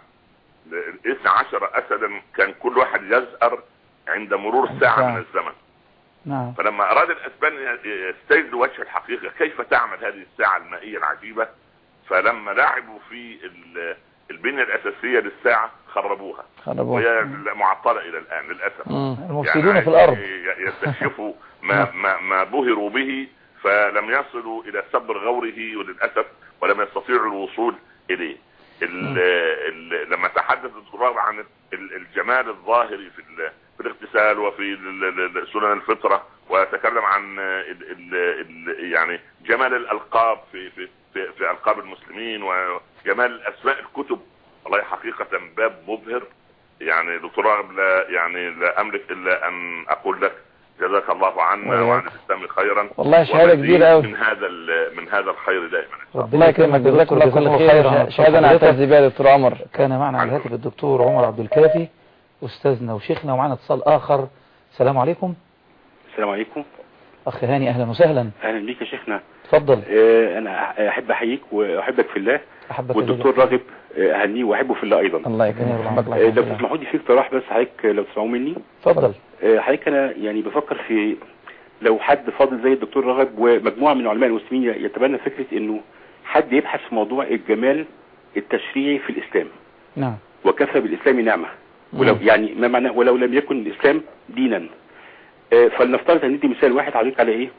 الاثنى عشر اسدا كان كل واحد يزأر عند مرور ساعة. من الزمن. نعم. فلما أراد الأسبان يستجدوا وجه الحقيقة كيف تعمل هذه الساعة المائية العجيبة؟ فلما لعبوا في ال- البنية الأساسية للساعة خربوها. خربوه وهي معطلة إلى الآن للأسف. مم. المفسدون في الأرض. يستكشفوا ما, ما, ما بهروا به فلم يصلوا إلى سبر غوره وللأسف ولم يستطيعوا الوصول إليه. ال ال لما تحدث الدكتور عن ال- الجمال الظاهري في في الاغتسال وفي ال- ال- ال- سنن الفطرة وتكلم عن ال ال ال يعني جمال الألقاب في في في, في ألقاب المسلمين وجمال أسماء الكتب. والله حقيقة باب مبهر. يعني دكتور راغب لا يعني لا أملك إلا أن أقول لك جزاك الله عنا. وعن الإسلام خيرا. والله شهادة ومزيد كبيرة أوي. من هذا ال- من هذا الخير دائما. الله يكرمك. جزاك الله كل خير. خيرا. شهادة حضرتك نعتز بها يا دكتور عمر. كان معنا على الهاتف الدكتور عمر عبد الكافي. أستاذنا وشيخنا ومعنا اتصال آخر. السلام عليكم. السلام عليكم. أخ هاني أهلا وسهلا. أهلا بيك يا شيخنا. تفضل. آه، أنا أحب أحييك وأحبك في الله. أحبك والدكتور الله. راغب آه، أهنيه وأحبه في الله أيضا. الله يكرمك الله آه، لو. تسمحوا لي في اقتراح بس حضرتك لو تسمعوا مني. تفضل. آه، حضرتك أنا يعني بفكر في لو حد فاضل زي الدكتور راغب ومجموعة من علماء المسلمين يتبنى فكرة إنه حد يبحث في موضوع الجمال التشريعي في الإسلام. نعم. وكفى بالإسلام نعمة. ولو. يعني ما معناه ولو لم يكن الإسلام دينا. آه، فلنفترض هندي مثال واحد حضرتك على إيه؟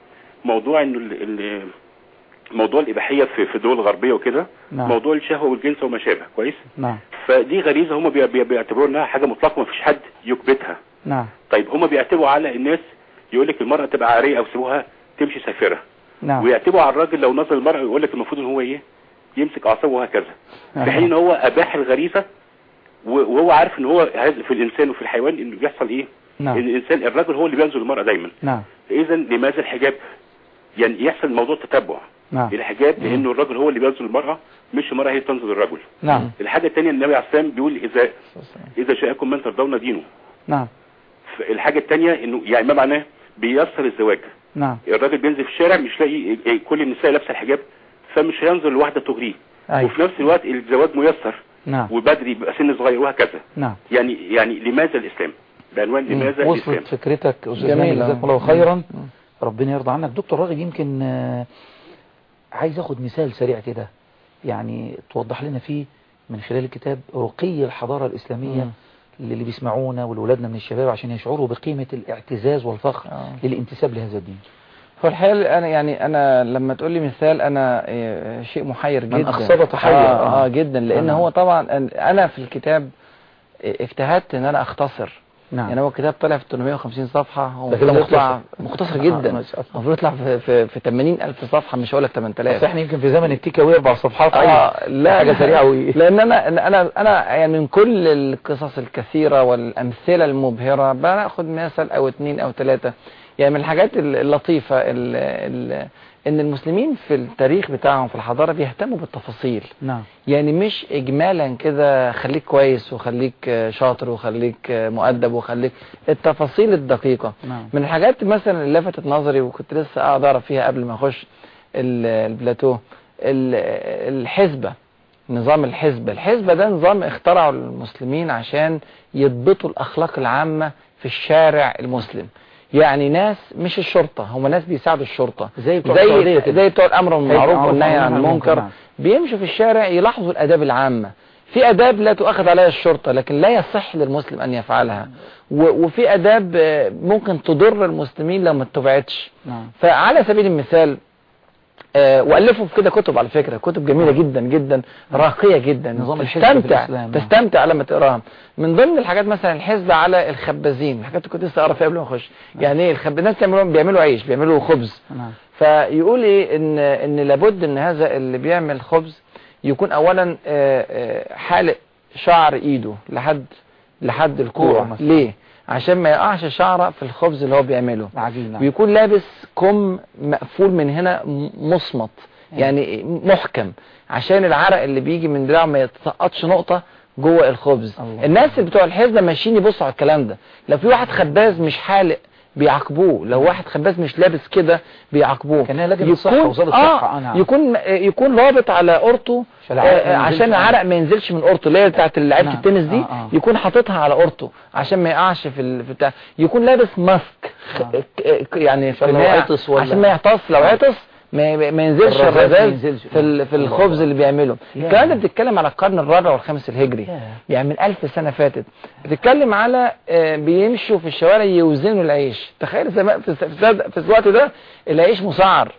موضوع إنه موضوع الإباحية في في الدول الغربية وكده. نعم. موضوع الشهوة والجنس وما شابه. كويس؟ نعم. فدي غريزة هم بي- بي- بيعتبروا إنها حاجة مطلقة ما فيش حد يكبتها. نعم. طيب هم بيعتبروا على الناس يقول لك المرأة تبقى عاريه أو سيبوها تمشي سافرة. نعم. ويعتبروا على الراجل لو نظر المرأة يقول لك المفروض إن هو إيه؟ يمسك أعصابه وهكذا. في حين إن هو أباح الغريزة و- وهو عارف إن هو في الإنسان وفي الحيوان إنه بيحصل إيه؟ ان نعم. الإنسان الراجل هو اللي بينزل المرأة دايما. نعم. اذا لماذا الحجاب؟ يعني يحصل موضوع تتبع. نعم. الحجاب لأنه الراجل هو اللي بينزل المرأة مش المرأة هي تنزل الرجل. نعم. الحاجة الثانية النبي عليه السلام بيقول إذا إذا جاءكم من ترضون دينه. نعم. الحاجة الثانية إنه يعني ما معناه؟ بيسر الزواج. نعم. الراجل بينزل في الشارع مش لاقي إيه كل النساء لابسة الحجاب فمش هينظر لواحده تغريه. أيوة. وفي نفس الوقت الزواج ميسر. نعم. وبدري بيبقى سن صغير وهكذا. نعم. يعني يعني لماذا الإسلام؟ بعنوان لماذا وصلت الإسلام؟ فكرتك أستاذ جميل،. جزاك الله خيرا. مم. ربنا يرضى عنك. دكتور راغب يمكن آه، عايز اخد مثال سريع كده. يعني توضح لنا فيه من خلال الكتاب رقي الحضارة الإسلامية مم. اللي بيسمعونا والولادنا من الشباب عشان يشعروا بقيمة الإعتزاز والفخر آه. للانتساب لهذا الدين. هو الحقيقة أنا يعني أنا لما تقول لي مثال أنا إيه، شيء محير من جدا أخصب تحير. آه, آه. آه جدا لأن آه. هو طبعا أنا في الكتاب اجتهدت إن أنا أختصر نعم. يعني هو كتاب طلع في 850 صفحة هو مختصر. مختصر آه، جدا. المفروض يطلع في في, في 80 ألف صفحة مش هقول لك 8000 بس إحنا يمكن في زمن التيك اواي أربع صفحات آه. لا حاجة سريعة و لأن أنا أنا أنا يعني من كل القصص الكثيرة والأمثلة المبهرة بناخد مثل أو اتنين أو ثلاثة يعني من الحاجات اللطيفة ال ال إن المسلمين في التاريخ بتاعهم في الحضارة بيهتموا بالتفاصيل. نعم. يعني مش اجمالا كده خليك كويس وخليك شاطر وخليك مؤدب وخليك التفاصيل الدقيقة. نعم. من الحاجات مثلا اللي لفتت نظري وكنت لسه قاعد اعرف فيها قبل ما أخش ال- البلاتو ال- الحسبة نظام الحسبة الحسبة ده نظام اخترعه المسلمين عشان يضبطوا الأخلاق العامة في الشارع المسلم. يعني ناس مش الشرطة هم ناس بيساعدوا الشرطة. زي بتوع زي. زي بتوع الأمر بالمعروف معروف والنهي عن المنكر. بيمشوا في الشارع يلاحظوا الآداب العامة. في آداب لا تؤخذ عليها الشرطة لكن لا يصح للمسلم أن يفعلها. وفي آداب آه، ممكن تضر المسلمين لو ما اتبعتش. نعم. فعلى سبيل المثال والفوا في كده كتب على فكرة كتب جميلة جدا جدا راقية جدا نظام تستمتع نعم. تستمتع لما تقراها. من ضمن الحاجات مثلا الحزب على الخبازين الحاجات اللي كنت لسه أقرأ فيها قبل ما أخش. يعني إيه؟ الخب... الناس بيعملوا بيعملوا عيش بيعملوا خبز. نعم. فيقول إيه؟ إن إن لابد إن هذا اللي بيعمل خبز يكون اولا آه، آه، حالق شعر إيده لحد لحد كوع الكوع. ليه؟ عشان ما يقعش شعرة في الخبز اللي هو بيعمله. نعم. ويكون لابس كم مقفول من هنا مصمت. يعني محكم. عشان العرق اللي بيجي من دراعه ما يتسقطش نقطة جوه الخبز. الله. الناس اللي بتوع الحزبة ماشيين يبصوا على الكلام ده. لو في واحد خباز مش حالق بيعاقبوه لو واحد خباز مش لابس كده بيعاقبوه كأنها لجنة الصحة، وزارة الصحة، آه، آه نعم. يكون يكون رابط على قرطه عشان العرق ما آه، ينزلش عشان العرق ما ينزلش من قرطه اللي هي بتاعت لعيبة نعم. التنس دي آه، آه. يكون حاططها على قرطه عشان ما يقعش في بتاع يكون لابس ماسك آه. يعني عشان ما يعطس لو آه. عطس ما ما ينزلش الرذاذ. في. في. الخبز اللي بيعمله. الكلام ده بتتكلم على القرن الرابع والخامس الهجري. يعني من ألف سنة فاتت بتتكلم على آه، بيمشوا في الشوارع يوزنوا العيش تخيل في, الوقت ده العيش مسعر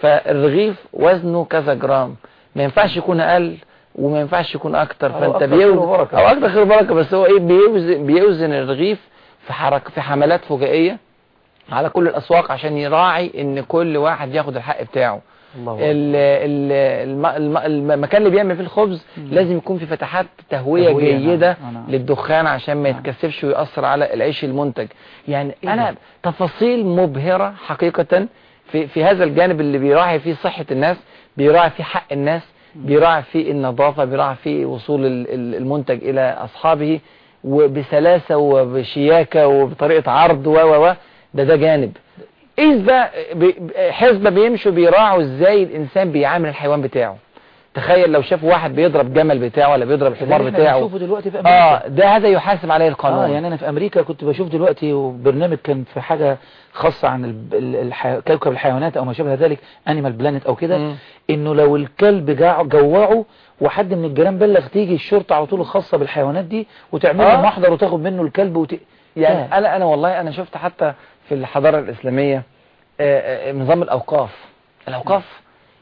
فالرغيف وزنه كذا جرام ما ينفعش يكون أقل وما ينفعش يكون أكتر خير بيوزن. أو أكتر خير بركة بس هو إيه بيوزن, بيوزن الرغيف في حركة في حملات فجائية على كل الأسواق عشان يراعي إن كل واحد ياخد الحق بتاعه الله أكبر. ال- ال- الم- الم- المكان اللي بيعمل فيه الخبز لازم يكون في فتحات تهوية, تهوية،. جيدة آه، نعم. للدخان عشان ما. يتكثفش ويأثر على العيش المنتج يعني إيه أنا؟ تفاصيل مبهرة حقيقة في, في هذا الجانب اللي بيراعي فيه صحة الناس بيراعي فيه حق الناس بيراعي فيه النظافة بيراعي فيه وصول ال- ال- المنتج إلى أصحابه وبسلاسة وبشياكة وبطريقة عرض و و و ده ده جانب. إذ بقى بي- حزبة بيمشوا بيراعوا إزاي الإنسان بيعامل الحيوان بتاعه؟ تخيل لو شافوا واحد بيضرب جمل بتاعه ولا بيضرب الحمار إحنا بتاعه. دلوقتي في أمريكا آه ده هذا يحاسب عليه القانون. آه يعني أنا في أمريكا كنت بشوف دلوقتي برنامج كان في حاجة خاصة عن ال- ال- الحي... كوكب الحيوانات أو ما شابه ذلك Animal Planet أو كده. إنه لو الكلب جوعه وحد من الجيران بلغ تيجي الشرطة على طول الخاصة بالحيوانات دي وتعمل له آه. محضر وتاخد منه الكلب وت... يعني آه. أنا أنا والله أنا شفت حتى في الحضارة الإسلامية آه، آه، نظام الأوقاف. الأوقاف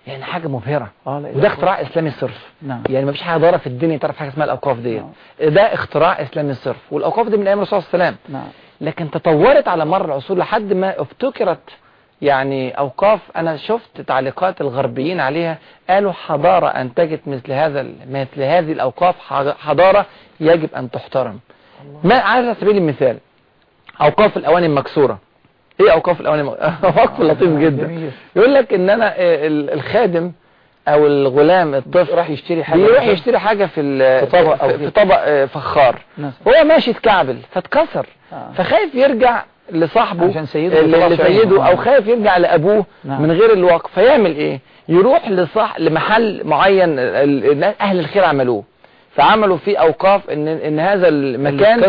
يعني حاجة مبهرة. آه لا وده اختراع إسلامي صرف. نعم. يعني ما فيش حاجة ضارة في الدنيا تعرف حاجة اسمها الأوقاف ديت. ده اختراع إسلامي صرف. والأوقاف دي من أيام الرسول صلى الله عليه وسلم. نعم. لكن تطورت على مر العصور لحد ما ابتكرت يعني أوقاف. أنا شفت تعليقات الغربيين عليها. قالوا حضارة أنتجت مثل هذا مثل هذه الأوقاف ح- حضارة يجب أن تحترم. ما على سبيل المثال أوقاف الأواني المكسورة إيه أوقاف الأواني وقف لطيف جدا. يقول لك إن أنا آه، ال- الخادم أو الغلام الطفل راح يشتري حاجة بيروح يشتري حاجة في في طبق أو في, طبق آه، فخار. هو ماشي اتكعبل فاتكسر آه. فخايف يرجع لصاحبه عشان سيده. لسيده آه. أو خايف يرجع لأبوه نعم. من غير الوقف فيعمل إيه يروح لصح لمحل معين أهل الخير عملوه فعملوا فيه أوقاف إن إن هذا المكان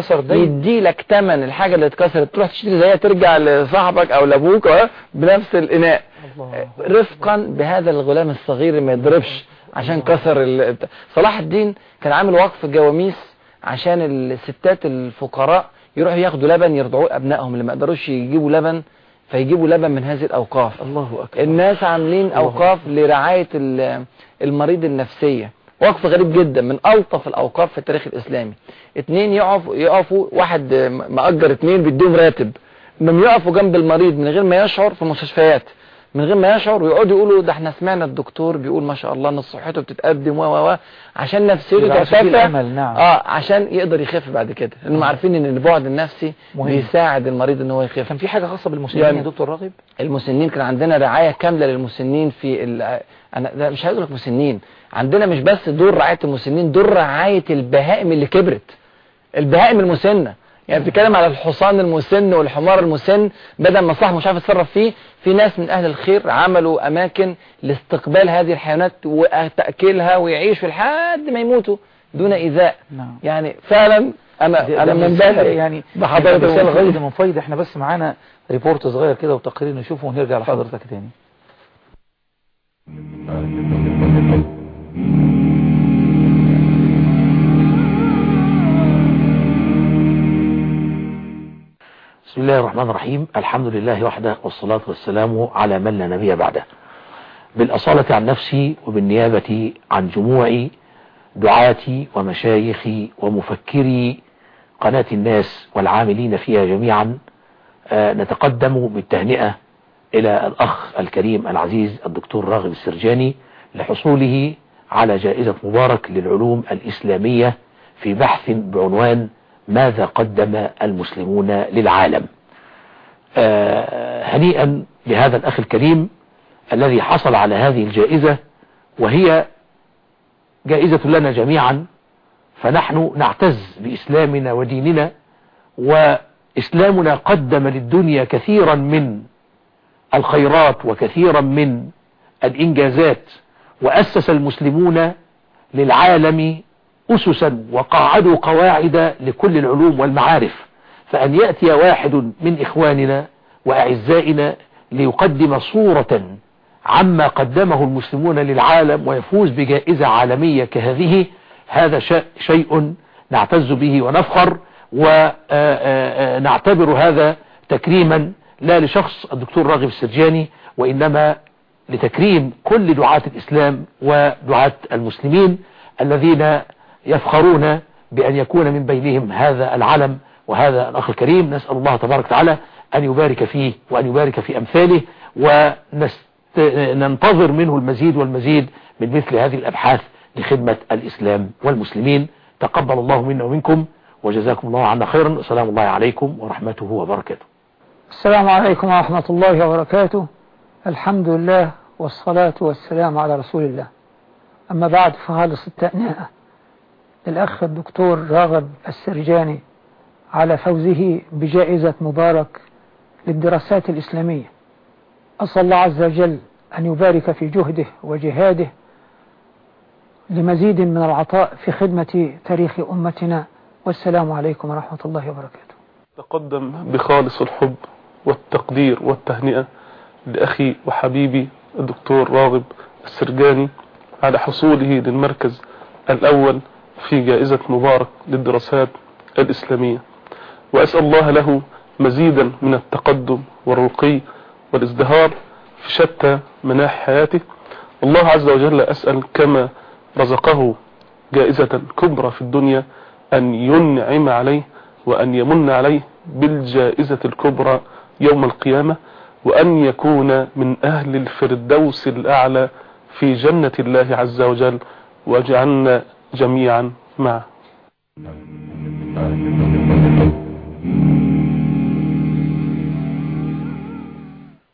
يدي لك ثمن الحاجة اللي اتكسرت. تروح تشتري زيها ترجع لصاحبك أو لأبوك أهو بنفس الإناء. رفقا بهذا الغلام الصغير ما يضربش عشان كسر ال... صلاح الدين كان عامل وقف جواميس عشان الستات الفقراء يروحوا ياخدوا لبن يرضعوه أبنائهم اللي ما يقدروش يجيبوا لبن فيجيبوا لبن من هذه الأوقاف. الله أكبر. الناس عاملين أوقاف لرعاية ال- المريض النفسية. وقف غريب جدا من ألطف الأوقاف في التاريخ الإسلامي. اتنين يقفوا يقفوا واحد مأجر اتنين بيديهم راتب. انهم يقفوا جنب المريض من غير ما يشعر في المستشفيات من غير ما يشعر ويقعدوا يقولوا ده إحنا سمعنا الدكتور بيقول ما شاء الله ان صحته بتتقدم و و و عشان نفسيته ترتفع نعم. آه عشان يقدر يخف بعد كده. لانهم عارفين إن البعد النفسي مهم. بيساعد المريض إن هو يخف. كان في حاجة خاصة بالمسلمين يعني- يا دكتور راغب المسنين كان عندنا رعاية كاملة للمسنين في ال... أنا ده مش هقول لك مسنين. عندنا مش بس دور رعاية المسنين دور رعاية البهائم اللي كبرت. البهائم المسنة. يعني بتتكلم على الحصان المسن والحمار المسن بدل ما صاحبه مش عارف يتصرف فيه في ناس من أهل الخير عملوا أماكن لاستقبال هذه الحيوانات وتاكيلها ويعيشوا لحد ما يموتوا دون إيذاء. نعم. يعني فعلا أنا ده من بدري. يعني. بحضرتك والله. غير من فايدة إحنا بس معانا ريبورت صغير كده وتقرير نشوفه ونرجع لحضرتك تاني. بسم الله الرحمن الرحيم. الحمد لله وحده والصلاة والسلام على من لا نبي بعده. بالأصالة عن نفسي وبالنيابة عن جموع دعاتي ومشايخي ومفكري قناة الناس والعاملين فيها جميعا آه، نتقدم بالتهنئة إلى الأخ الكريم العزيز الدكتور راغب السرجاني لحصوله على جائزة مبارك للعلوم الإسلامية في بحث بعنوان ماذا قدم المسلمون للعالم؟ آه، هنيئا لهذا الأخ الكريم الذي حصل على هذه الجائزة وهي جائزة لنا جميعا فنحن نعتز بإسلامنا وديننا وإسلامنا قدم للدنيا كثيرا من الخيرات وكثيرا من الإنجازات وأسس المسلمون للعالم أسسا وقاعدوا قواعد لكل العلوم والمعارف فأن يأتي واحد من إخواننا وأعزائنا ليقدم صورة عما قدمه المسلمون للعالم ويفوز بجائزة عالمية كهذه هذا شيء نعتز به ونفخر ونعتبر هذا تكريما لا لشخص الدكتور راغب السرجاني وإنما لتكريم كل دعاة الإسلام ودعاة المسلمين الذين يفخرون بأن يكون من بينهم هذا العلم وهذا الأخ الكريم. نسأل الله تبارك وتعالى أن يبارك فيه وأن يبارك في أمثاله وننتظر منه المزيد والمزيد من مثل هذه الأبحاث لخدمة الإسلام والمسلمين. تقبل الله منا ومنكم وجزاكم الله عنا خيرا. والسلام الله عليكم ورحمته وبركاته. السلام عليكم ورحمة الله وبركاته. الحمد لله والصلاة والسلام على رسول الله. أما بعد فخالص التأنئة للأخ الدكتور راغب السرجاني على فوزه بجائزة مبارك للدراسات الإسلامية. أسأل الله عز وجل أن يبارك في جهده وجهاده لمزيد من العطاء في خدمة تاريخ أمتنا. والسلام عليكم ورحمة الله وبركاته. تقدم بخالص الحب والتقدير والتهنئة لأخي وحبيبي الدكتور راغب السرجاني على حصوله للمركز الأول في جائزة مبارك للدراسات الإسلامية. وأسأل الله له مزيدا من التقدم والرقي والازدهار في شتى مناحي حياته. الله عز وجل أسأل كما رزقه جائزة كبرى في الدنيا أن ينعم عليه وأن يمن عليه بالجائزة الكبرى يوم القيامة وأن يكون من أهل الفردوس الأعلى في جنة الله عز وجل. واجعلنا جميعا معه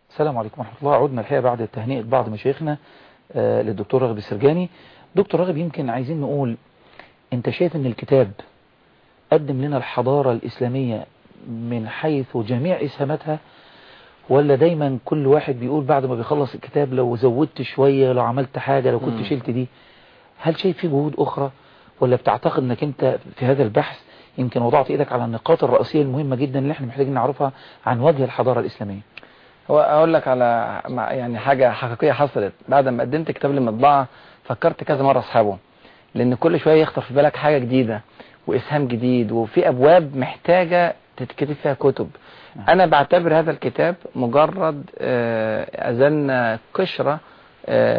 السلام عليكم ورحمة الله. عدنا الحقيقة بعد تهنئة بعض مشايخنا آه، للدكتور راغب السرجاني. دكتور راغب يمكن عايزين نقول انت شايف إن الكتاب قدم لنا الحضارة الإسلامية من حيث جميع إسهاماتها ولا دايما كل واحد بيقول بعد ما بيخلص الكتاب لو زودت شوية لو عملت حاجة لو كنت. شلت دي هل شايف في جهود أخرى؟ ولا بتعتقد إنك أنت في هذا البحث يمكن وضعت إيدك على النقاط الرئيسية المهمة جدا اللي إحنا محتاجين نعرفها عن وجه الحضارة الإسلامية؟ هو أقول لك على يعني حاجة حقيقية حصلت. بعد ما قدمت كتاب للمطبعة فكرت كذا مرة اسحبه لأن كل شوية يخطر في بالك حاجة جديدة وإسهام جديد وفي أبواب محتاجة تتكتب فيها كتب. أنا بعتبر هذا الكتاب مجرد آه، أزلنا قشرة آه،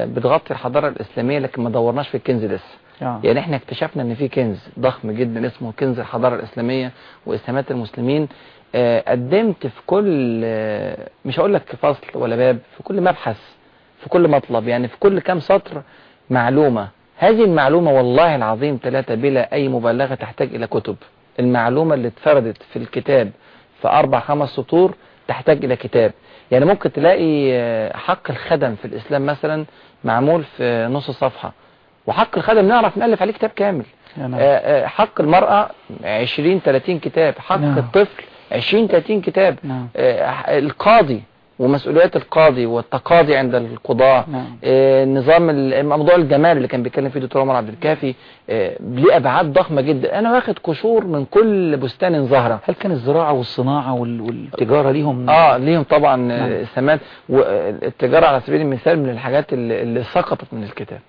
بتغطي الحضارة الإسلامية لكن ما دورناش في الكنز لسه. آه. يعني إحنا اكتشفنا إن في كنز ضخم جدا اسمه كنز الحضارة الإسلامية وإسهامات المسلمين. آه، قدمت في كل آه، مش هقول لك فصل ولا باب في كل مبحث في كل مطلب يعني في كل كام سطر معلومة. هذه المعلومة والله العظيم ثلاثة بلا أي مبالغة تحتاج إلى كتب. المعلومة اللي اتفردت في الكتاب في أربع خمس سطور تحتاج إلى كتاب. يعني ممكن تلاقي آه، حق الخدم في الإسلام مثلا معمول في نص صفحة وحق الخدم نعرف نألف عليه كتاب كامل نعم. آه، آه، حق المرأة 20 30 كتاب حق نعم. الطفل 20 30 كتاب نعم. القاضي ومسؤوليات القاضي والتقاضي عند القضاة نعم. آه، نظام موضوع الجمال اللي كان بيتكلم فيه دكتور عمر عبد الكافي آه، ليه أبعاد ضخمة جدا أنا واخد قشور من كل بستان زهرة هل كان الزراعة والصناعة وال- والتجارة ليهم آه ليهم طبعا نعم. آه، سمات والتجاره على سبيل المثال من الحاجات اللي, اللي سقطت من الكتاب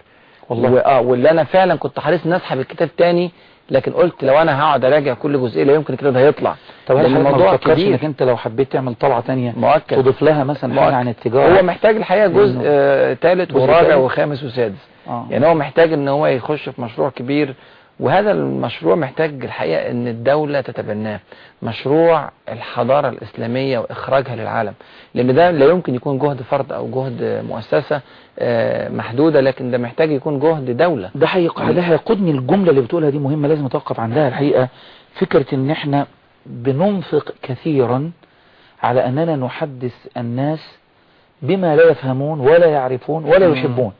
والله. واه واللي أنا فعلا كنت حريص ان أسحب الكتاب تاني لكن قلت لو أنا هقعد أراجع كل جزئية لا يمكن الكتاب ده هيطلع طب هل الموضوع كبير إنك أنت لو حبيت تعمل تانية مؤكد تضيف لها مثلا مؤكد. عن التجارة هو محتاج الحقيقة جزء آه، ثالث جزء ورابع؟ وخامس وسادس آه. يعني هو محتاج إن هو يخش في مشروع كبير وهذا المشروع محتاج الحقيقة إن الدولة تتبناه. مشروع الحضارة الإسلامية وإخراجها للعالم. لأن ده لا يمكن يكون جهد فرد أو جهد مؤسسة آه، محدودة لكن ده محتاج يكون جهد دولة. ده حقيقة ده هيقودني الجملة اللي بتقولها دي مهمة لازم أتوقف عندها الحقيقة. فكرة إن إحنا بننفق كثيرا على أننا نحدث الناس بما لا يفهمون ولا يعرفون ولا يحبون.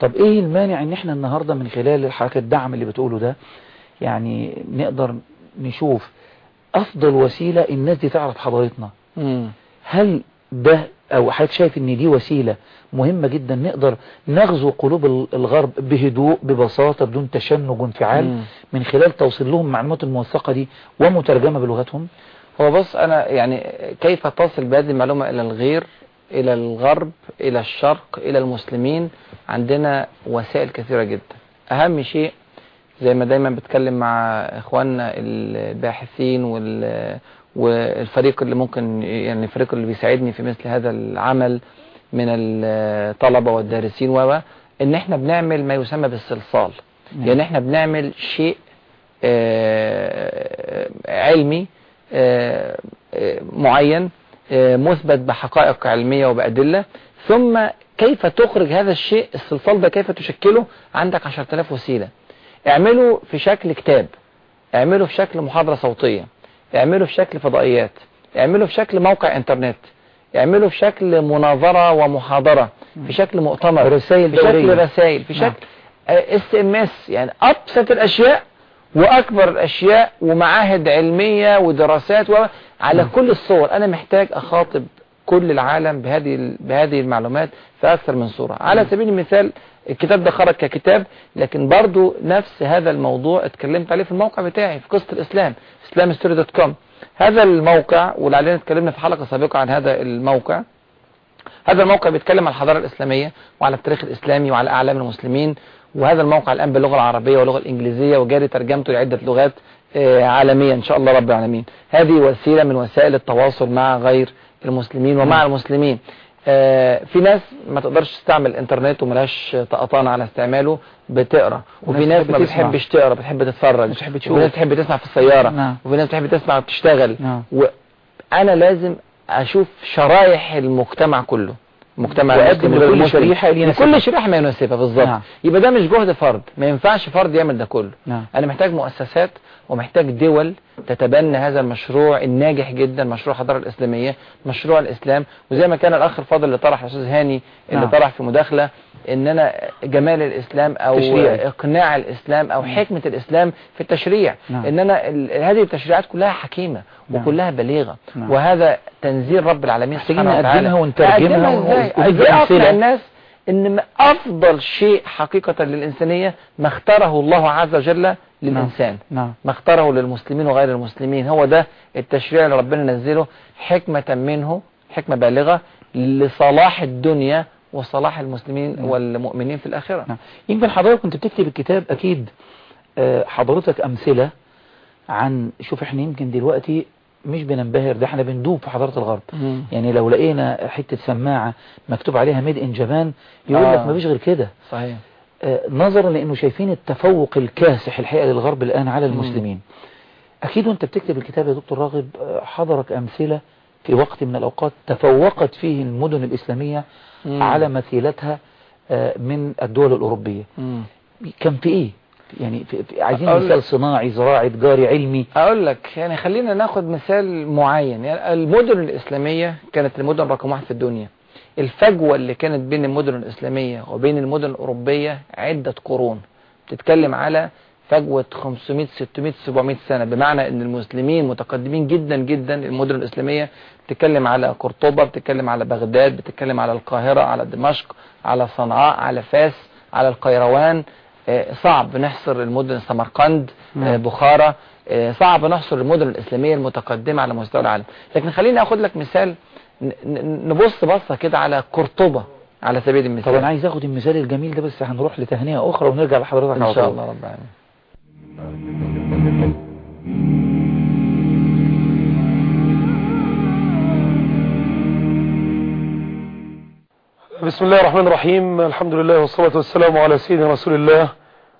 طب إيه المانع إن إحنا النهاردة من خلال حركة الدعم اللي بتقوله ده يعني نقدر نشوف أفضل وسيلة الناس دي تعرف حضارتنا. هل ده أو حضرتك شايف إن دي وسيلة مهمة جدا نقدر نغزو قلوب ال- الغرب بهدوء ببساطة بدون تشنج وانفعال. من خلال توصيل لهم المعلومات الموثقة دي ومترجمة بلغتهم هو بص أنا يعني كيف تصل بهذه المعلومة إلى الغير إلى الغرب إلى الشرق إلى المسلمين. عندنا وسائل كثيرة جدا. أهم شيء زي ما دايما بتكلم مع إخواننا الباحثين وال والفريق اللي ممكن يعني الفريق اللي بيساعدني في مثل هذا العمل من الطلبة والدارسين و إن إحنا بنعمل ما يسمى بالصلصال. يعني إحنا بنعمل شيء آه، علمي آه، آه، معين مثبت بحقائق علمية وبأدلة. ثم كيف تخرج هذا الشيء الصلصال ده كيف تشكله؟ عندك 10000 وسيلة. اعمله في شكل كتاب. اعمله في شكل محاضرة صوتية. اعمله في شكل فضائيات. اعمله في شكل موقع إنترنت. اعمله في شكل مناظرة ومحاضرة. في شكل مؤتمر. رسائل في شكل دورية. رسائل. في. شكل SMS. يعني أبسط الأشياء وأكبر الأشياء ومعاهد علمية ودراسات و... على كل الصور. أنا محتاج أخاطب كل العالم بهذه بهذه المعلومات في أكثر من صورة. على سبيل المثال الكتاب ده خرج ككتاب لكن برضو نفس هذا الموضوع اتكلمت عليه في الموقع بتاعي في قصة الإسلام islamstory.com هذا الموقع ولعلنا اتكلمنا في حلقة سابقة عن هذا الموقع. هذا الموقع بيتكلم عن الحضارة الإسلامية وعلى التاريخ الإسلامي وعلى أعلام المسلمين وهذا الموقع الآن باللغة العربية واللغة الإنجليزية وجاري ترجمته لعدة لغات. آه، عالمية إن شاء الله رب العالمين هذه وسيلة من وسائل التواصل مع غير المسلمين ومع المسلمين آه، في ناس ما تقدرش تستعمل الإنترنت وملهاش طقطان على استعماله بتقرأ وفي ناس ما. بتحبش تقرأ بتحب تتفرج بتحب تشوف. وفي ناس بتحب تسمع في السيارة نعم. وفي ناس بتحب تسمع وبتشتغل نعم. وأنا لازم أشوف شرائح المجتمع كله مجتمع المسلم لكل. شريحة اللي يناسبها. لكل شريحة ما يناسبها بالظبط نعم. يبقى ده مش جهد فرد ما ينفعش فرد يعمل ده كله نعم. أنا محتاج مؤسسات ومحتاج دول تتبنى هذا المشروع الناجح جدا مشروع الحضاره الإسلامية مشروع الإسلام وزي ما كان الأخ الفاضل اللي طرح الأستاذ هاني اللي نعم. طرح في مداخلة ان أنا جمال الإسلام أو تشريع. إقناع الإسلام أو حكمة الإسلام في التشريع نعم. ان أنا هذه التشريعات كلها حكيمة نعم. وكلها بليغة نعم. وهذا تنزيل رب العالمين محتاجين سبحانه وتعالى نقدمها ونترجمها ونجيب أمثلة. الناس إن أفضل شيء حقيقة للإنسانية ما اختاره الله عز وجل للإنسان نعم ما اختاره للمسلمين وغير المسلمين هو ده التشريع اللي ربنا نزله حكمة منه حكمة بالغة لصلاح الدنيا وصلاح المسلمين نعم. والمؤمنين في الآخرة نعم. يمكن حضرتك كنت بتكتب الكتاب أكيد آه، حضرتك أمثلة عن شوف إحنا يمكن دلوقتي مش بننبهر ده إحنا بندوب في حضارة الغرب مم. يعني لو لقينا حتة سماعة مكتوب عليها ميد ان جابان يقول آه. لك مفيش غير كده صحيح آه، نظرا لأنه شايفين التفوق الكاسح الحقيقة للغرب الآن على المسلمين أكيد وأنت بتكتب الكتاب يا دكتور راغب آه، حضرك أمثلة في وقت من الأوقات تفوقت فيه المدن الإسلامية مم. على مثيلتها آه، من الدول الأوروبية مم. كان في إيه؟ يعني عايزين مثال. صناعي زراعي تجاري علمي. أقول لك يعني خلينا ناخد مثال معين. يعني المدن الإسلامية كانت المدن رقم واحد في الدنيا. الفجوة اللي كانت بين المدن الإسلامية وبين المدن الأوروبية عدة قرون. بتتكلم على فجوة 500 600 700 سنة. بمعنى إن المسلمين متقدمين جدا جدا. المدن الإسلامية بتتكلم على قرطبة بتتكلم على بغداد بتتكلم على القاهرة على دمشق على صنعاء على فاس على القيروان. صعب نحصر المدن سمرقند آه، نعم. بخارى آه، صعب نحصر المدن الإسلامية المتقدمة على مستوى العالم لكن خليني أخذ لك مثال نبص بصة كده على قرطبة على سبيل طب المثال أنا عايز أخد المثال الجميل ده بس هنروح لتهنئة أخرى ونرجع لحضرتك إن شاء. الله رب العالمين بسم الله الرحمن الرحيم الحمد لله والصلاة والسلام على سيدنا رسول الله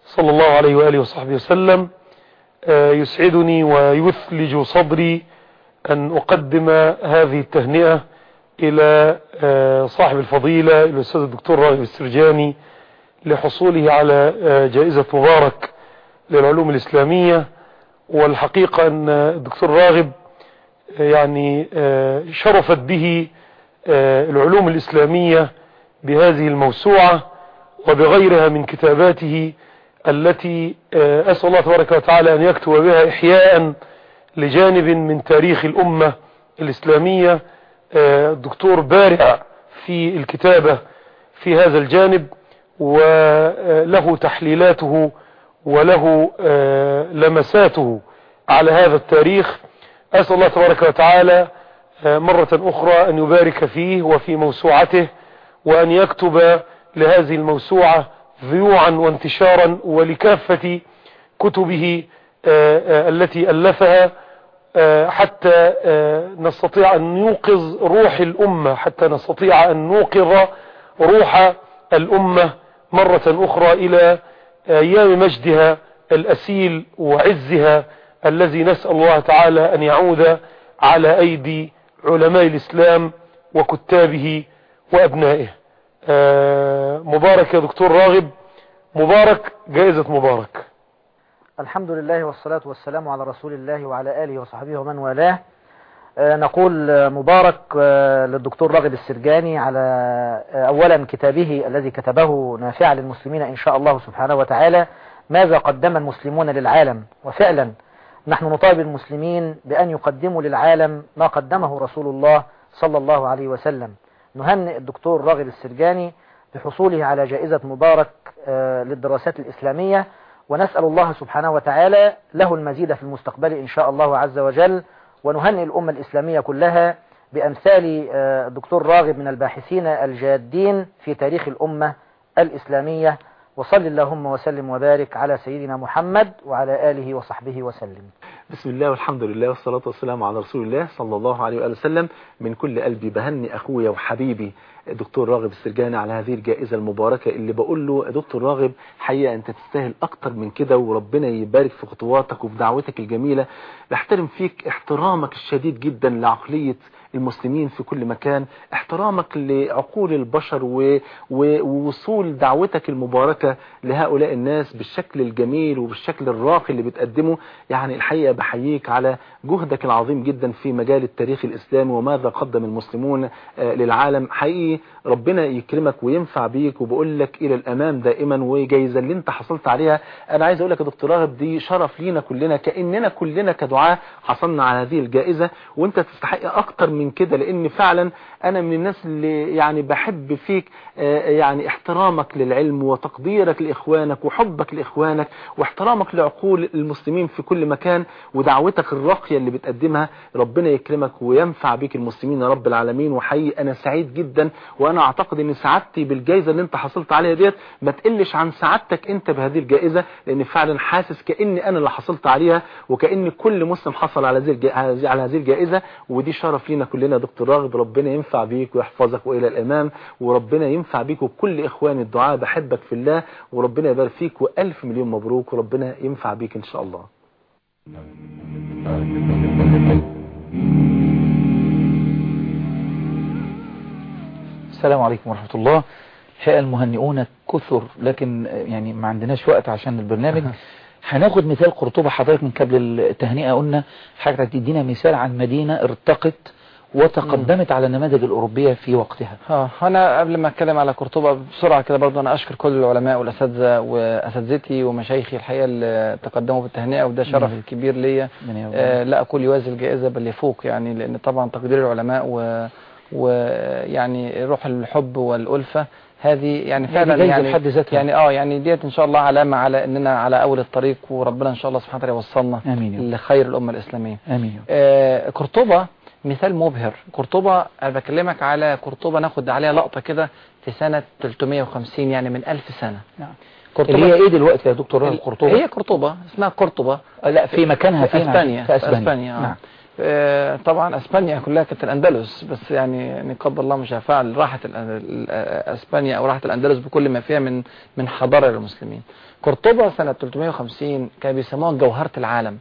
صلى الله عليه وآله وصحبه وسلم يسعدني ويثلج صدري أن أقدم هذه التهنئة إلى صاحب الفضيلة الأستاذ الدكتور راغب السرجاني لحصوله على جائزة مبارك للعلوم الإسلامية والحقيقة أن الدكتور راغب يعني شرفت به العلوم الإسلامية بهذه الموسوعة وبغيرها من كتاباته التي آه، أسأل الله تبارك وتعالى أن يكتب بها إحياء لجانب من تاريخ الأمة الإسلامية. آه، الدكتور بارع في الكتابة في هذا الجانب وله تحليلاته وله آه، لمساته على هذا التاريخ. أسأل الله تبارك وتعالى آه، مرة أخرى أن يبارك فيه وفي موسوعته. وأن يكتب لهذه الموسوعة ذيوعا وانتشارا ولكافة كتبه آه، آه، التي ألفها آه، حتى نستطيع أن نوقظ روح الأمة حتى نستطيع أن نوقظ روح الأمة مرة أخرى إلى أيام مجدها الأسيل وعزها الذي نسأل الله تعالى أن يعود على أيدي علماء الإسلام وكتابه وأبنائه. مبارك يا دكتور راغب. مبارك جائزة مبارك. الحمد لله والصلاة والسلام على رسول الله وعلى آله وصحبه ومن والاه. آه، نقول آه، مبارك آه، للدكتور راغب السرجاني على آه، أولا كتابه الذي كتبه نافعا للمسلمين إن شاء الله سبحانه وتعالى. ماذا قدم المسلمون للعالم؟ وفعلا نحن نطالب المسلمين بأن يقدموا للعالم ما قدمه رسول الله صلى الله عليه وسلم. نهنئ الدكتور راغب السرجاني بحصوله على جائزة مبارك آه، للدراسات الإسلامية ونسأل الله سبحانه وتعالى له المزيد في المستقبل إن شاء الله عز وجل ونهنئ الأمة الإسلامية كلها بأمثال آه، الدكتور راغب من الباحثين الجادين في تاريخ الأمة الإسلامية. وصل اللهم وسلم وبارك على سيدنا محمد وعلى آله وصحبه وسلم. بسم الله والحمد لله والصلاة والسلام على رسول الله صلى الله عليه وآله وسلم. من كل قلبي بهني أخويا وحبيبي. دكتور راغب السرجاني على هذه الجائزة المباركة اللي بقول له دكتور راغب حقيقة أنت تستاهل أكتر من كده وربنا يبارك في خطواتك وفي دعوتك الجميلة. بحترم فيك احترامك الشديد جدا لعقلية المسلمين في كل مكان احترامك لعقول البشر. ووصول دعوتك المباركة لهؤلاء الناس بالشكل الجميل وبالشكل الراقي اللي بتقدمه. يعني الحقيقة بحييك على جهدك العظيم جدا في مجال التاريخ الإسلامي وماذا قدم المسلمون آه، للعالم. حقيقي ربنا يكرمك وينفع بيك وبقول لك إلى الأمام دائما وجايزة اللي انت حصلت عليها. أنا عايز أقول لك يا دكتور راغب دي شرف لينا كلنا كأننا كلنا كدعاة حصلنا على هذه الجائزة. وأنت تستحق أكتر من كده لأن فعلا أنا من الناس اللي يعني بحب فيك آه، يعني احترامك للعلم وتقديرك لإخوانك وحبك لإخوانك واحترامك لعقول المسلمين في كل مكان ودعوتك الراقية اللي بتقدمها. ربنا يكرمك وينفع بك المسلمين يا رب العالمين. وحقيقي أنا سعيد جدا وأنا أعتقد إن سعادتي بالجائزة اللي أنت حصلت عليها ديت ما تقلش عن سعادتك أنت بهذه الجائزة لأن فعلا حاسس كأني أنا اللي حصلت عليها وكأن كل مسلم حصل على هذه الجائزة ودي شرف لينا كلنا يا دكتور راغب ربنا ينفع بيك ويحفظك وإلى الإمام وربنا ينفع بيك وكل إخواني الدعاء بحبك في الله وربنا يبارك فيك وألف مليون مبروك وربنا ينفع بيك إن شاء الله. السلام عليكم ورحمة الله. الحقيقة المهنئون كثر لكن يعني ما عندناش وقت عشان البرنامج. هناخد مثال قرطبة حضرتك من قبل التهنئة. قلنا حضرتك تدينا مثال عن مدينة ارتقت وتقدمت على النماذج الأوروبية في وقتها آه أنا قبل ما أتكلم على قرطبة بسرعة كده برضو أنا أشكر كل العلماء والأساتذة وأساتذتي ومشايخي الحقيقة اللي تقدموا بالتهنئة وده شرف مم. كبير ليا آه لا أقول يوازي الجائزة بل يفوق يعني لأن طبعا تقدير العلماء و ويعني روح الحب والألفة هذه يعني هذه فعلا جايزة يعني بحد ذاتها. يعني آه يعني ديت إن شاء الله علامة على إننا على أول الطريق وربنا إن شاء الله سبحانه وتعالى يوصلنا رب. لخير الأمة الإسلامية آمين آه قرطبة مثال مبهر. قرطبة أنا بكلمك على قرطبة ناخد عليها لقطة كده في سنة 350 يعني من 1000 سنة. نعم. قرطبة اللي هي إيه دلوقتي يا دكتور راغب قرطبة هي قرطبة اسمها قرطبة آه، لا في مكانها في إسبانيا في إسبانيا, إسبانيا آه. نعم. آه، طبعا إسبانيا كلها كانت الأندلس بس يعني قدر الله مش فعل راحت إسبانيا أو راحت الأندلس بكل ما فيها من من حضارة للمسلمين. قرطبه سنة 350 كانوا بيسموها جوهرة العالم.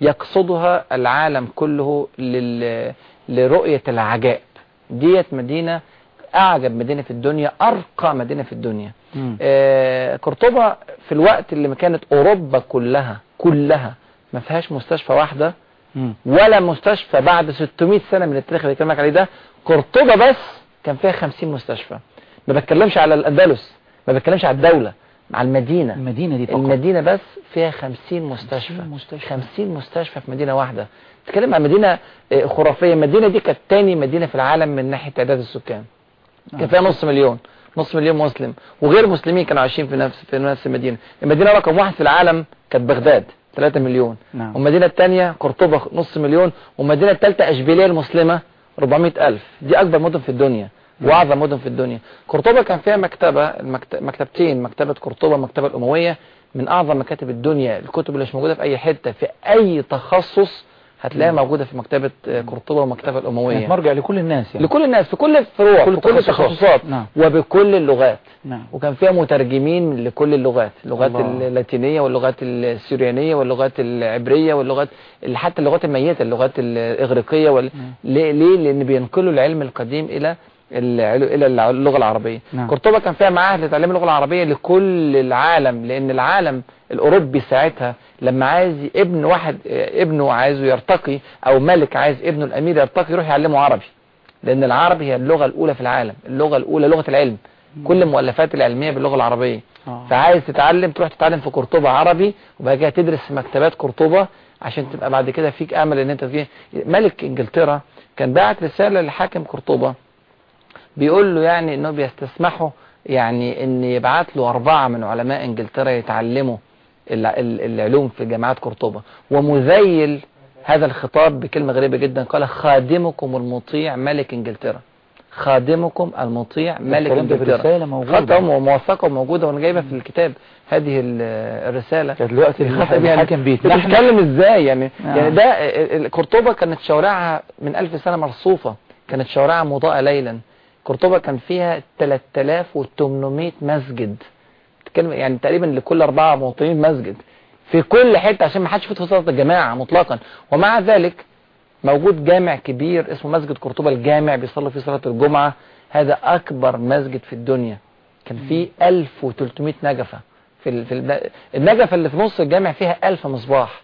يقصدها العالم كله لل لرؤية العجائب. ديت مدينة أعجب مدينة في الدنيا أرقى مدينة في الدنيا. آه، قرطبة في الوقت اللي ما كانت أوروبا كلها كلها ما فيهاش مستشفى واحدة مم. ولا مستشفى بعد 600 سنة من التاريخ اللي بكلمك عليه ده. قرطبة بس كان فيها 50 مستشفى. ما بتكلمش على الأندلس ما بتكلمش على الدولة. على المدينة. المدينة دي فقط. المدينة بس فيها 50 مستشفى. 50 مستشفى. 50 مستشفى في مدينة واحدة. تتكلم عن مدينة آه، خرافية. المدينة دي كانت تاني مدينة في العالم من ناحية تعداد السكان. كان فيها نص مليون. نص مليون مسلم. وغير مسلمين كانوا عايشين في نفس في نفس المدينة. المدينة رقم واحد في العالم كانت بغداد 3 مليون. نعم. والمدينة الثانية قرطبة نص مليون. والمدينة الثالثة أشبيلية المسلمة 400 ألف. دي أكبر مدن في الدنيا. وأعظم مدن في الدنيا قرطبة كان فيها المكت- مكتبتين مكتبة قرطبة المكتبة الأموية من أعظم مكاتب الدنيا الكتب اللي مش موجودة في أي حتة في أي تخصص هتلاقيها موجودة في مكتبة آه، قرطبة والمكتبة كانت الأموية مرجع لكل الناس يعني لكل الناس في كل الفروع في كل التخصصات. نعم. وبكل اللغات نعم وكان فيها مترجمين لكل اللغات اللغات الله. اللاتينية واللغات السوريانية واللغات العبرية واللغات ال- حتى اللغات الميتة اللغات الإغريقية وال... نعم. ليه؟ ليه؟ لأن بينقلوا العلم القديم إلى الع- اللغة العربية. نعم. قرطبة كان فيها معاهد لتعليم اللغة العربية لكل العالم لأن العالم الأوروبي ساعتها لما عايز ابن واحد ابنه عايزه يرتقي أو ملك عايز ابنه الأمير يرتقي يروح يعلمه عربي. لأن العربي هي اللغة الأولى في العالم اللغة الأولى لغة العلم. كل المؤلفات العلمية باللغة العربية. آه. فعايز تتعلم تروح تتعلم في قرطبة عربي وبعد كده تدرس في مكتبات قرطبة عشان تبقى بعد كده فيك أمل إن أنت فيه ملك إنجلترا كان باعت رسالة لحاكم قرطبة بيقول له يعني إنه بيستسمحوا يعني إن يبعت له أربعة من علماء إنجلترا يتعلموا الع- ال- العلوم في جامعات قرطبة ومذيل هذا الخطاب بكلمة غريبة جدا. قال خادمكم المطيع ملك إنجلترا. خادمكم المطيع ملك إنجلترا. خطأ وموثقة وموجودة وأنا جايبها في الكتاب هذه ال- الرسالة. كان دلوقتي يعني الحاكم. بتتكلم إزاي؟ يعني آه. يعني ده قرطبة كانت شوارعها من ألف سنة مرصوفة. كانت شوارعها مضاءة ليلا. قرطبة كان فيها 3800 مسجد. تتكلم يعني تقريبا لكل أربعة مواطنين مسجد. في كل حتة عشان ما حدش يفوت صلاة الجماعة مطلقا. ومع ذلك موجود جامع كبير اسمه مسجد قرطبة الجامع بيصلوا فيه صلاة الجمعة. هذا أكبر مسجد في الدنيا. كان فيه 1300 نجفة. في النجفة اللي في نص الجامع فيها 1000 مصباح.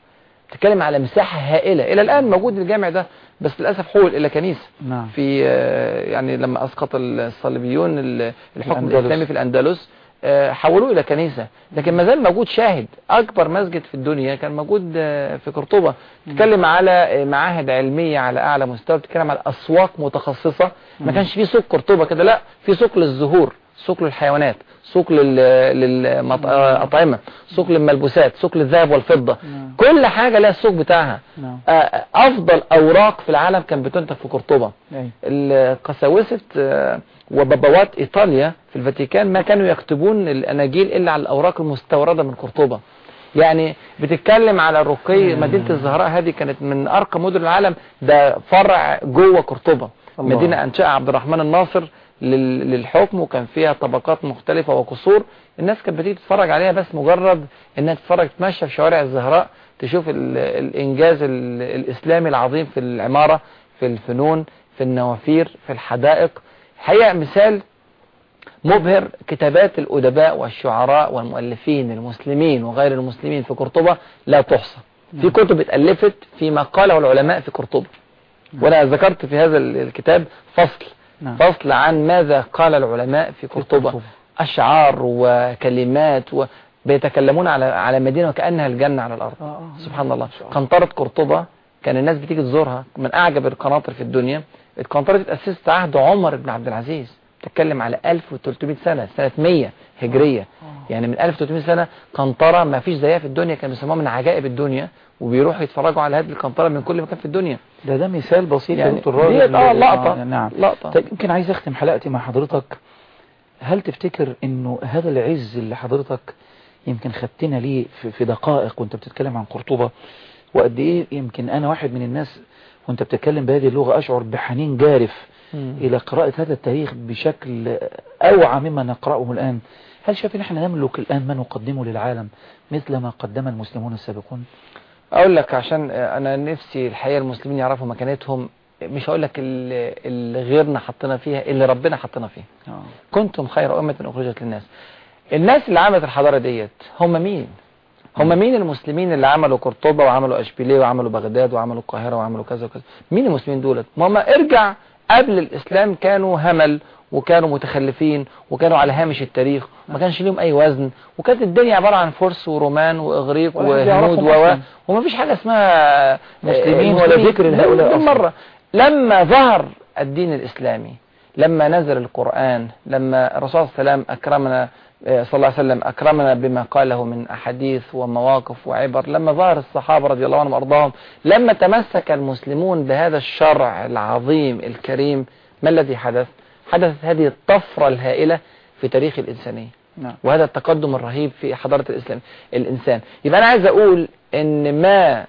تتكلم على مساحة هائلة. إلى الآن موجود الجامع ده بس للأسف حول إلى كنيسة نعم. في آه، يعني لما أسقط الصليبيون ال- الحكم الأندلس. الإسلامي في الأندلس آه، حولوه إلى كنيسة. لكن ما زال موجود شاهد. أكبر مسجد في الدنيا كان موجود آه، في قرطبة. تتكلم على معاهد علمية على أعلى مستوى تتكلم على أسواق متخصصة. ما كانش في سوق قرطبة كده لا في سوق للزهور سوق للحيوانات. سوق للأطعمة سوق للملبوسات سوق للذهب والفضة. نعم. كل حاجة لها السوق بتاعها. نعم. آه، أفضل أوراق في العالم كان بتنتج في قرطبة. أي. القساوسة آه، وبابوات إيطاليا في الفاتيكان ما كانوا يكتبون الأناجيل إلا على الأوراق المستوردة من قرطبة. يعني بتتكلم على الرقي مدينة الزهراء هذه كانت من أرقى مدن العالم. ده فرع جوه قرطبة. مدينة أنشأها عبد الرحمن الناصر للحكم وكان فيها طبقات مختلفة وقصور. الناس كانت بتيجي تتفرج عليها بس مجرد انها تتفرج تمشى في شوارع الزهراء تشوف ال- الإنجاز ال- الإسلامي العظيم في العمارة في الفنون في النوافير في الحدائق. حقيقة مثال مبهر كتابات الأدباء والشعراء والمؤلفين المسلمين وغير المسلمين في قرطبة لا تحصى. في كتب اتألفت فيما قاله العلماء في قرطبة. وأنا ذكرت في هذا ال- الكتاب فصل. نعم. فصل عن ماذا قال العلماء في قرطبة. أشعار وكلمات وبيتكلمون على على مدينة وكأنها الجنة على الأرض. آه، آه. سبحان الله. قنطرة قرطبة كان الناس بتيجي تزورها. من أعجب القناطر في الدنيا. القنطرة دي اتأسست عهد عمر بن عبد العزيز. تتكلم على 1300 سنة سنة 100 هجرية. يعني من 1300 سنة قنطرة ما فيش زيها في الدنيا كانوا بيسموها من عجائب الدنيا وبيروحوا يتفرجوا على هذه القنطرة من كل مكان في الدنيا. ده ده مثال بسيط يا يعني دكتور راجل آه لقطة. نعم. لقطة. طيب يمكن عايز أختم حلقتي مع حضرتك. هل تفتكر إنه هذا العز اللي حضرتك يمكن خدتنا ليه في, في دقائق وأنت بتتكلم عن قرطبة؟ وقد إيه يمكن أنا واحد من الناس وأنت بتتكلم بهذه اللغة أشعر بحنين جارف. إلى قراءة هذا التاريخ بشكل أوعى مما نقرأه الآن. هل شايف إحنا نملك الآن ما نقدمه للعالم مثل ما قدم المسلمون السابقون؟ أقول لك عشان أنا نفسي الحقيقة المسلمين يعرفوا مكانتهم مش هقول لك اللي غيرنا حطنا فيها اللي ربنا حطنا فيها. آه. كنتم خير أمة أخرجت للناس. الناس اللي عملت الحضارة ديت هم مين؟ هم مين المسلمين اللي عملوا قرطبة وعملوا أشبيلية وعملوا بغداد وعملوا القاهرة وعملوا كذا وكذا؟ مين المسلمين دولت؟ ما هم ارجع قبل الإسلام كانوا همل وكانوا متخلفين وكانوا على هامش التاريخ وما كانش ليهم أي وزن وكانت الدنيا عبارة عن فرس ورومان وإغريق وهنود و. وما فيش حاجة اسمها مسلمين آه، ولا ذكر لهؤلاء. بالمرة لما ظهر الدين الإسلامي لما نزل القرآن لما الرسول صلى الله عليه وسلم أكرمنا صلى الله عليه وسلم أكرمنا بما قاله من أحاديث ومواقف وعبر. لما ظهر الصحابة رضي الله عنهم وأرضاهم لما تمسك المسلمون بهذا الشرع العظيم الكريم ما الذي حدث؟ حدثت هذه الطفرة الهائلة في تاريخ الإنسانية. نعم. وهذا التقدم الرهيب في حضارة الإسلام الإنسان. يبقى أنا عايز أقول إن ما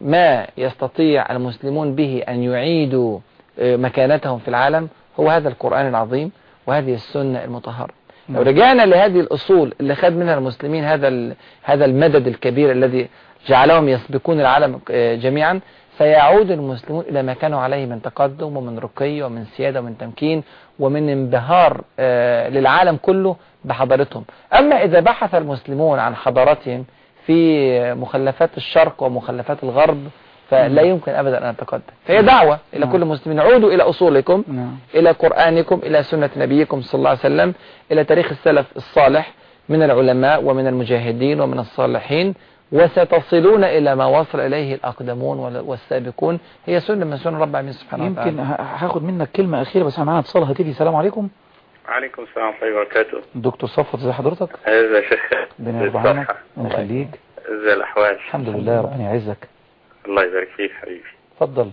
ما يستطيع المسلمون به أن يعيدوا آه، مكانتهم في العالم هو هذا القرآن العظيم وهذه السنة المطهرة. لو رجعنا لهذه الأصول اللي خد منها المسلمين هذا هذا المدد الكبير الذي جعلهم يسبقون العالم آه، جميعا سيعود المسلمون إلى ما كانوا عليه من تقدم ومن رقي ومن سيادة ومن تمكين ومن انبهار آه، للعالم كله بحضارتهم. أما إذا بحث المسلمون عن حضارتهم في مخلفات الشرق ومخلفات الغرب فلا يمكن أبدا أن نتقدم فهي دعوة إلى نعم. كل المسلمين. عودوا إلى أصولكم نعم. إلى قرآنكم إلى سنة نبيكم صلى الله عليه وسلم إلى تاريخ السلف الصالح من العلماء ومن المجاهدين ومن الصالحين وستصلون إلى ما وصل إليه الأقدمون وال- والسابقون. هي سنة من سنن رب العالمين سبحانه يمكن وتعالى. ه- هاخد منك كلمة أخيرة بس معانا اتصال. هاتفي السلام عليكم. عليكم السلام ورحمة الله وبركاته. دكتور صفوت ازي حضرتك؟ هذا شيخ. ربنا يرضى عنك. بالصحة. ربنا يخليك ازي الأحوال؟ الحمد لله ربنا يعزك. الله يبارك فيك حبيبي. اتفضل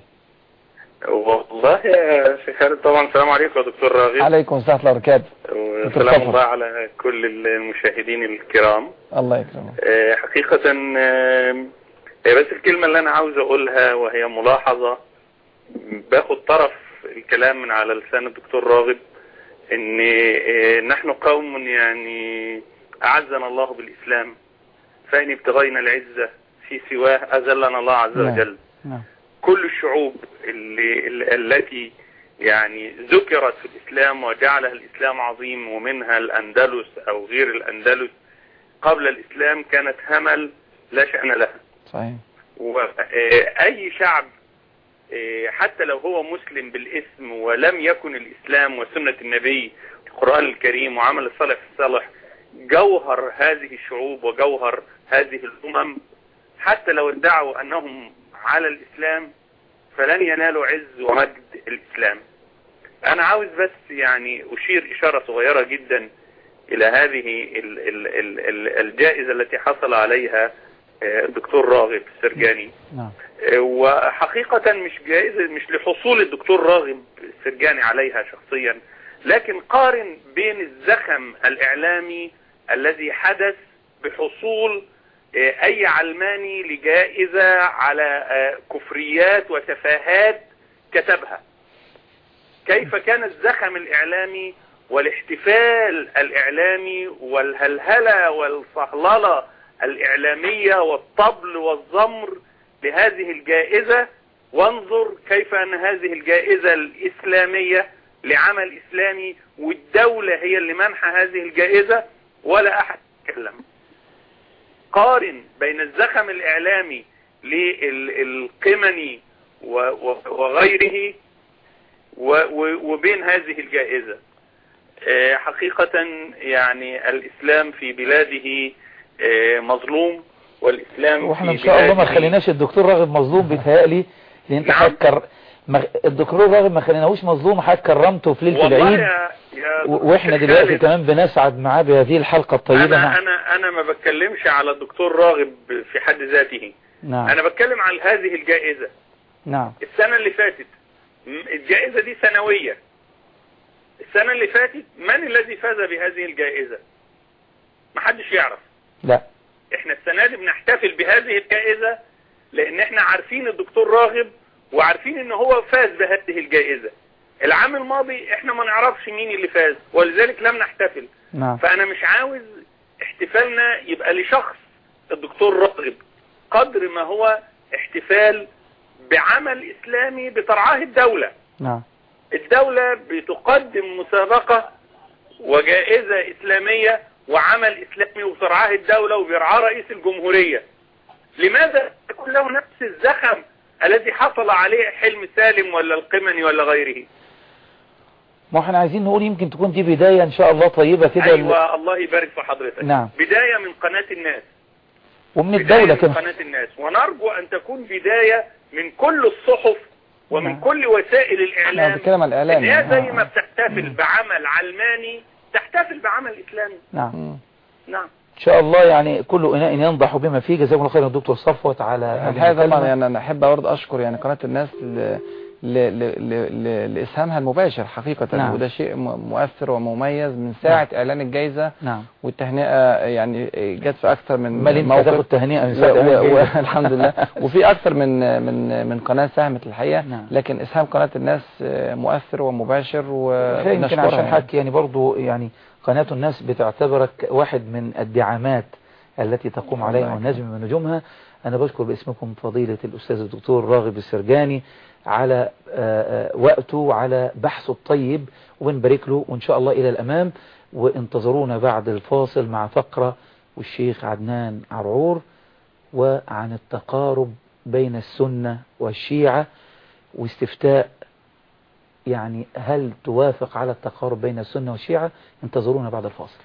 والله يا شيخ خالد طبعا السلام عليكم يا دكتور راغب عليكم ورحمة الله وبركاته. وسلام. الله على كل المشاهدين الكرام. الله يكرمك. آه، حقيقة آه، هي بس الكلمة اللي أنا عاوز أقولها وهي ملاحظة. باخد طرف الكلام من على لسان الدكتور راغب إن آه، نحن قوم يعني أعزنا الله بالإسلام فإن ابتغينا العزة في سواه أذلنا الله عز نعم. وجل. نعم. كل الشعوب اللي ال- التي يعني ذكرت في الإسلام وجعلها الإسلام عظيم ومنها الأندلس أو غير الأندلس قبل الإسلام كانت همل لا شأن لها. صحيح. وأي شعب آه، حتى لو هو مسلم بالاسم ولم يكن الإسلام وسنة النبي القرآن الكريم وعمل الصالح الصالح جوهر هذه الشعوب وجوهر هذه الأمم حتى لو ادعوا أنهم على الإسلام فلن ينالوا عز ومجد الإسلام. أنا عاوز بس يعني أشير إشارة صغيرة جدا إلى هذه ال ال ال ال الجائزة التي حصل عليها آه، الدكتور راغب السرجاني. نعم. آه، وحقيقة مش جائزة مش لحصول الدكتور راغب السرجاني عليها شخصيا لكن قارن بين الزخم الإعلامي الذي حدث بحصول أي علماني لجائزة على آه، كفريات وتفاهات كتبها. كيف كان الزخم الإعلامي والاحتفال الإعلامي والهلهلة والصهللة الإعلامية والطبل والزمر لهذه الجائزة؟ وانظر كيف أن هذه الجائزة الإسلامية لعمل إسلامي والدولة هي اللي منحة هذه الجائزة ولا أحد يتكلم. قارن بين الزخم الإعلامي للقمني وغيره وبين هذه الجائزة. آه، حقيقة يعني الإسلام في بلاده آه، مظلوم والإسلام وإحنا في إن شاء الله ما خليناش الدكتور راغب مظلوم بيتهيألي لأن انت حكر ما... الدكتور راغب ما خليناهوش مظلوم حضرتك كرمته في ليلة العيد. يا يا وإحنا دلوقتي كمان بنسعد معاه بهذه الحلقة الطيبة. أنا نعم أنا أنا ما بتكلمش على الدكتور راغب في حد ذاته. نعم. أنا بتكلم عن هذه الجائزة. نعم. السنة اللي فاتت. الجائزة دي سنوية. السنة اللي فاتت من الذي فاز بهذه الجائزة؟ محدش يعرف. لا. إحنا السنة دي بنحتفل بهذه الجائزة لأن إحنا عارفين الدكتور راغب وعارفين إن هو فاز بهذه الجائزة. العام الماضي إحنا ما نعرفش مين اللي فاز ولذلك لم نحتفل. نعم. فأنا مش عاوز احتفالنا يبقى لشخص الدكتور راغب قدر ما هو احتفال بعمل إسلامي بترعاه الدولة. نعم. الدولة بتقدم مسابقة وجائزة إسلامية وعمل إسلامي وبترعاه الدولة وبيرعاه رئيس الجمهورية. لماذا يكون له نفس الزخم الذي حصل عليه حلم سالم ولا القمني ولا غيره. ما إحنا عايزين نقول يمكن تكون دي بداية إن شاء الله طيبة كده. أيوة الله يبارك في حضرتك. نعم. بداية من قناة الناس. ومن الدولة من كمان. قناة الناس. ونرجو أن تكون بداية من كل الصحف ومن نعم. كل وسائل إحنا الإعلام بنتكلم عن الإعلام هي يعني. زي ما بتحتفل بعمل علماني تحتفل بعمل إسلامي. نعم. نعم. ان شاء الله يعني كل اناء ينضح بما فيه. جزاكم الله خيرا الدكتور صفوت على هذه الحقيقة طبعا. يعني أنا أحب برضه أشكر يعني قناة الناس ل... ل... ل... لإسهامها المباشر حقيقة. نعم. وده شيء مؤثر ومميز من ساعة إعلان الجائزة نعم. والتهنئة يعني جت في أكثر من موقف. هتاخد تهنئة من و... ساعة و... و... الحمد لله. وفي أكثر من من من قناة ساهمت الحقيقة. نعم. لكن إسهام قناة الناس مؤثر ومباشر الحقيقة يمكن ونشكرها عشان يعني. حكي يعني برضو يعني قناة الناس بتعتبرك واحد من الدعامات التي تقوم عليها والنجم من نجومها. أنا بشكر باسمكم فضيلة الأستاذ الدكتور راغب السرجاني على آه، آه، وقته وعلى بحثه الطيب ونبارك له وإن شاء الله إلى الأمام. وانتظرونا بعد الفاصل مع فقرة والشيخ عدنان عرعور وعن التقارب بين السنة والشيعة واستفتاء يعني هل توافق على التقارب بين السنة والشيعة؟ انتظرونا بعد الفاصل.